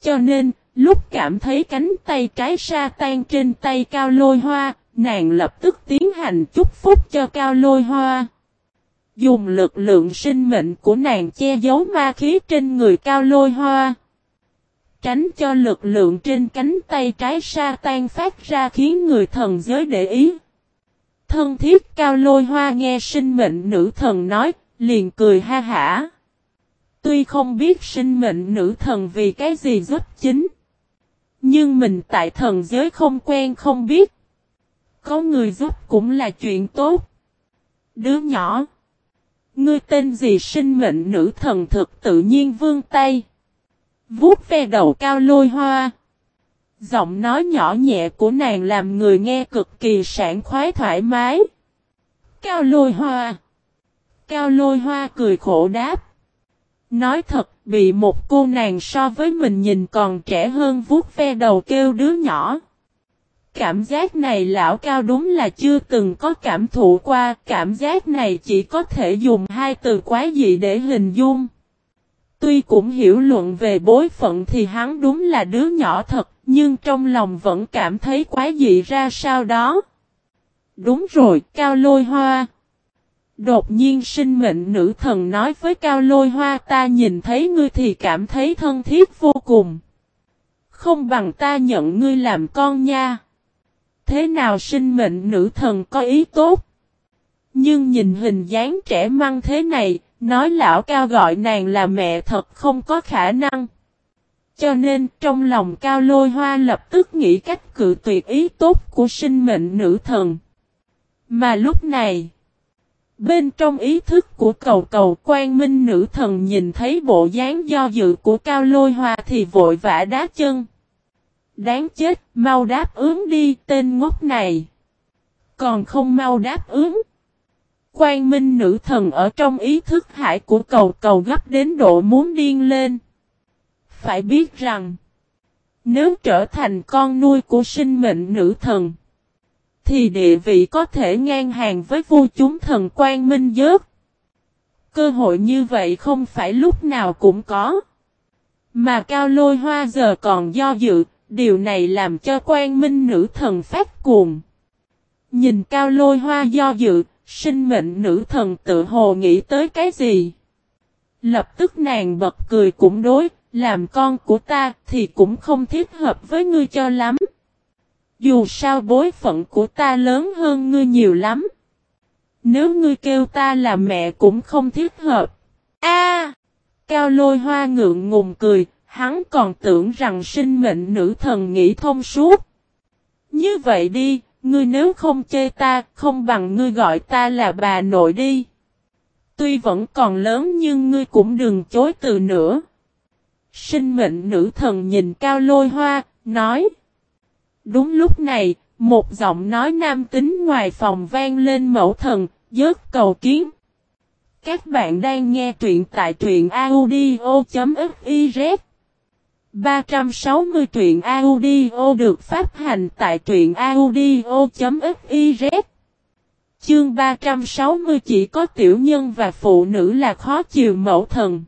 Cho nên, lúc cảm thấy cánh tay trái sa tan trên tay cao lôi hoa, nàng lập tức tiến hành chúc phúc cho cao lôi hoa. Dùng lực lượng sinh mệnh của nàng che giấu ma khí trên người cao lôi hoa. Tránh cho lực lượng trên cánh tay trái sa tan phát ra khiến người thần giới để ý. Thân thiết cao lôi hoa nghe sinh mệnh nữ thần nói, liền cười ha hả. Tuy không biết sinh mệnh nữ thần vì cái gì giúp chính. Nhưng mình tại thần giới không quen không biết. Có người giúp cũng là chuyện tốt. Đứa nhỏ. Ngươi tên gì sinh mệnh nữ thần thực tự nhiên vương tay. Vuốt ve đầu cao lôi hoa. Giọng nói nhỏ nhẹ của nàng làm người nghe cực kỳ sảng khoái thoải mái. Cao lôi hoa. Cao lôi hoa cười khổ đáp. Nói thật, bị một cô nàng so với mình nhìn còn trẻ hơn vuốt ve đầu kêu đứa nhỏ. Cảm giác này lão cao đúng là chưa từng có cảm thụ qua, cảm giác này chỉ có thể dùng hai từ quá dị để hình dung. Tuy cũng hiểu luận về bối phận thì hắn đúng là đứa nhỏ thật, nhưng trong lòng vẫn cảm thấy quá dị ra sao đó. Đúng rồi, Cao Lôi Hoa. Đột nhiên sinh mệnh nữ thần nói với Cao Lôi Hoa ta nhìn thấy ngươi thì cảm thấy thân thiết vô cùng. Không bằng ta nhận ngươi làm con nha. Thế nào sinh mệnh nữ thần có ý tốt? Nhưng nhìn hình dáng trẻ măng thế này, nói lão cao gọi nàng là mẹ thật không có khả năng. Cho nên trong lòng cao lôi hoa lập tức nghĩ cách cự tuyệt ý tốt của sinh mệnh nữ thần. Mà lúc này, bên trong ý thức của cầu cầu quan minh nữ thần nhìn thấy bộ dáng do dự của cao lôi hoa thì vội vã đá chân. Đáng chết, mau đáp ứng đi tên ngốc này. Còn không mau đáp ứng. Quang minh nữ thần ở trong ý thức hải của cầu cầu gấp đến độ muốn điên lên. Phải biết rằng, nếu trở thành con nuôi của sinh mệnh nữ thần, thì địa vị có thể ngang hàng với vua chúng thần quang minh dớt. Cơ hội như vậy không phải lúc nào cũng có. Mà cao lôi hoa giờ còn do dự, Điều này làm cho quan minh nữ thần phát cuồng. Nhìn cao lôi hoa do dự, sinh mệnh nữ thần tự hồ nghĩ tới cái gì. Lập tức nàng bật cười cũng đối, làm con của ta thì cũng không thiết hợp với ngươi cho lắm. Dù sao bối phận của ta lớn hơn ngươi nhiều lắm. Nếu ngươi kêu ta là mẹ cũng không thiết hợp. A! Cao lôi hoa ngượng ngùng cười, hắn còn tưởng rằng sinh mệnh nữ thần nghĩ thông suốt. Như vậy đi, ngươi nếu không chê ta, không bằng ngươi gọi ta là bà nội đi. Tuy vẫn còn lớn nhưng ngươi cũng đừng chối từ nữa. Sinh mệnh nữ thần nhìn cao lôi hoa, nói. Đúng lúc này, một giọng nói nam tính ngoài phòng vang lên mẫu thần, dớt cầu kiến. Các bạn đang nghe truyện tại truyện audio.fif 360 truyện audio được phát hành tại truyện audio.fiz Chương 360 chỉ có tiểu nhân và phụ nữ là khó chịu mẫu thần.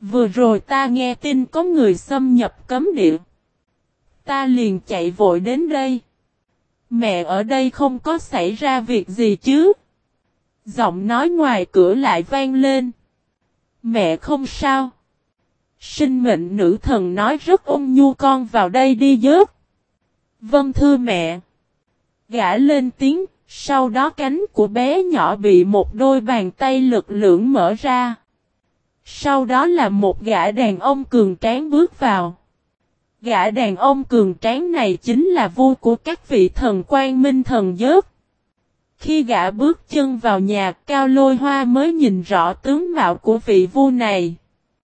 Vừa rồi ta nghe tin có người xâm nhập cấm địa. Ta liền chạy vội đến đây. Mẹ ở đây không có xảy ra việc gì chứ. Giọng nói ngoài cửa lại vang lên. Mẹ không sao. Sinh mệnh nữ thần nói rất ôn nhu con vào đây đi dớt. Vâng thưa mẹ. Gã lên tiếng, sau đó cánh của bé nhỏ bị một đôi bàn tay lực lưỡng mở ra. Sau đó là một gã đàn ông cường tráng bước vào. Gã đàn ông cường tráng này chính là vua của các vị thần quan minh thần giớt. Khi gã bước chân vào nhà, Cao Lôi Hoa mới nhìn rõ tướng mạo của vị vua này.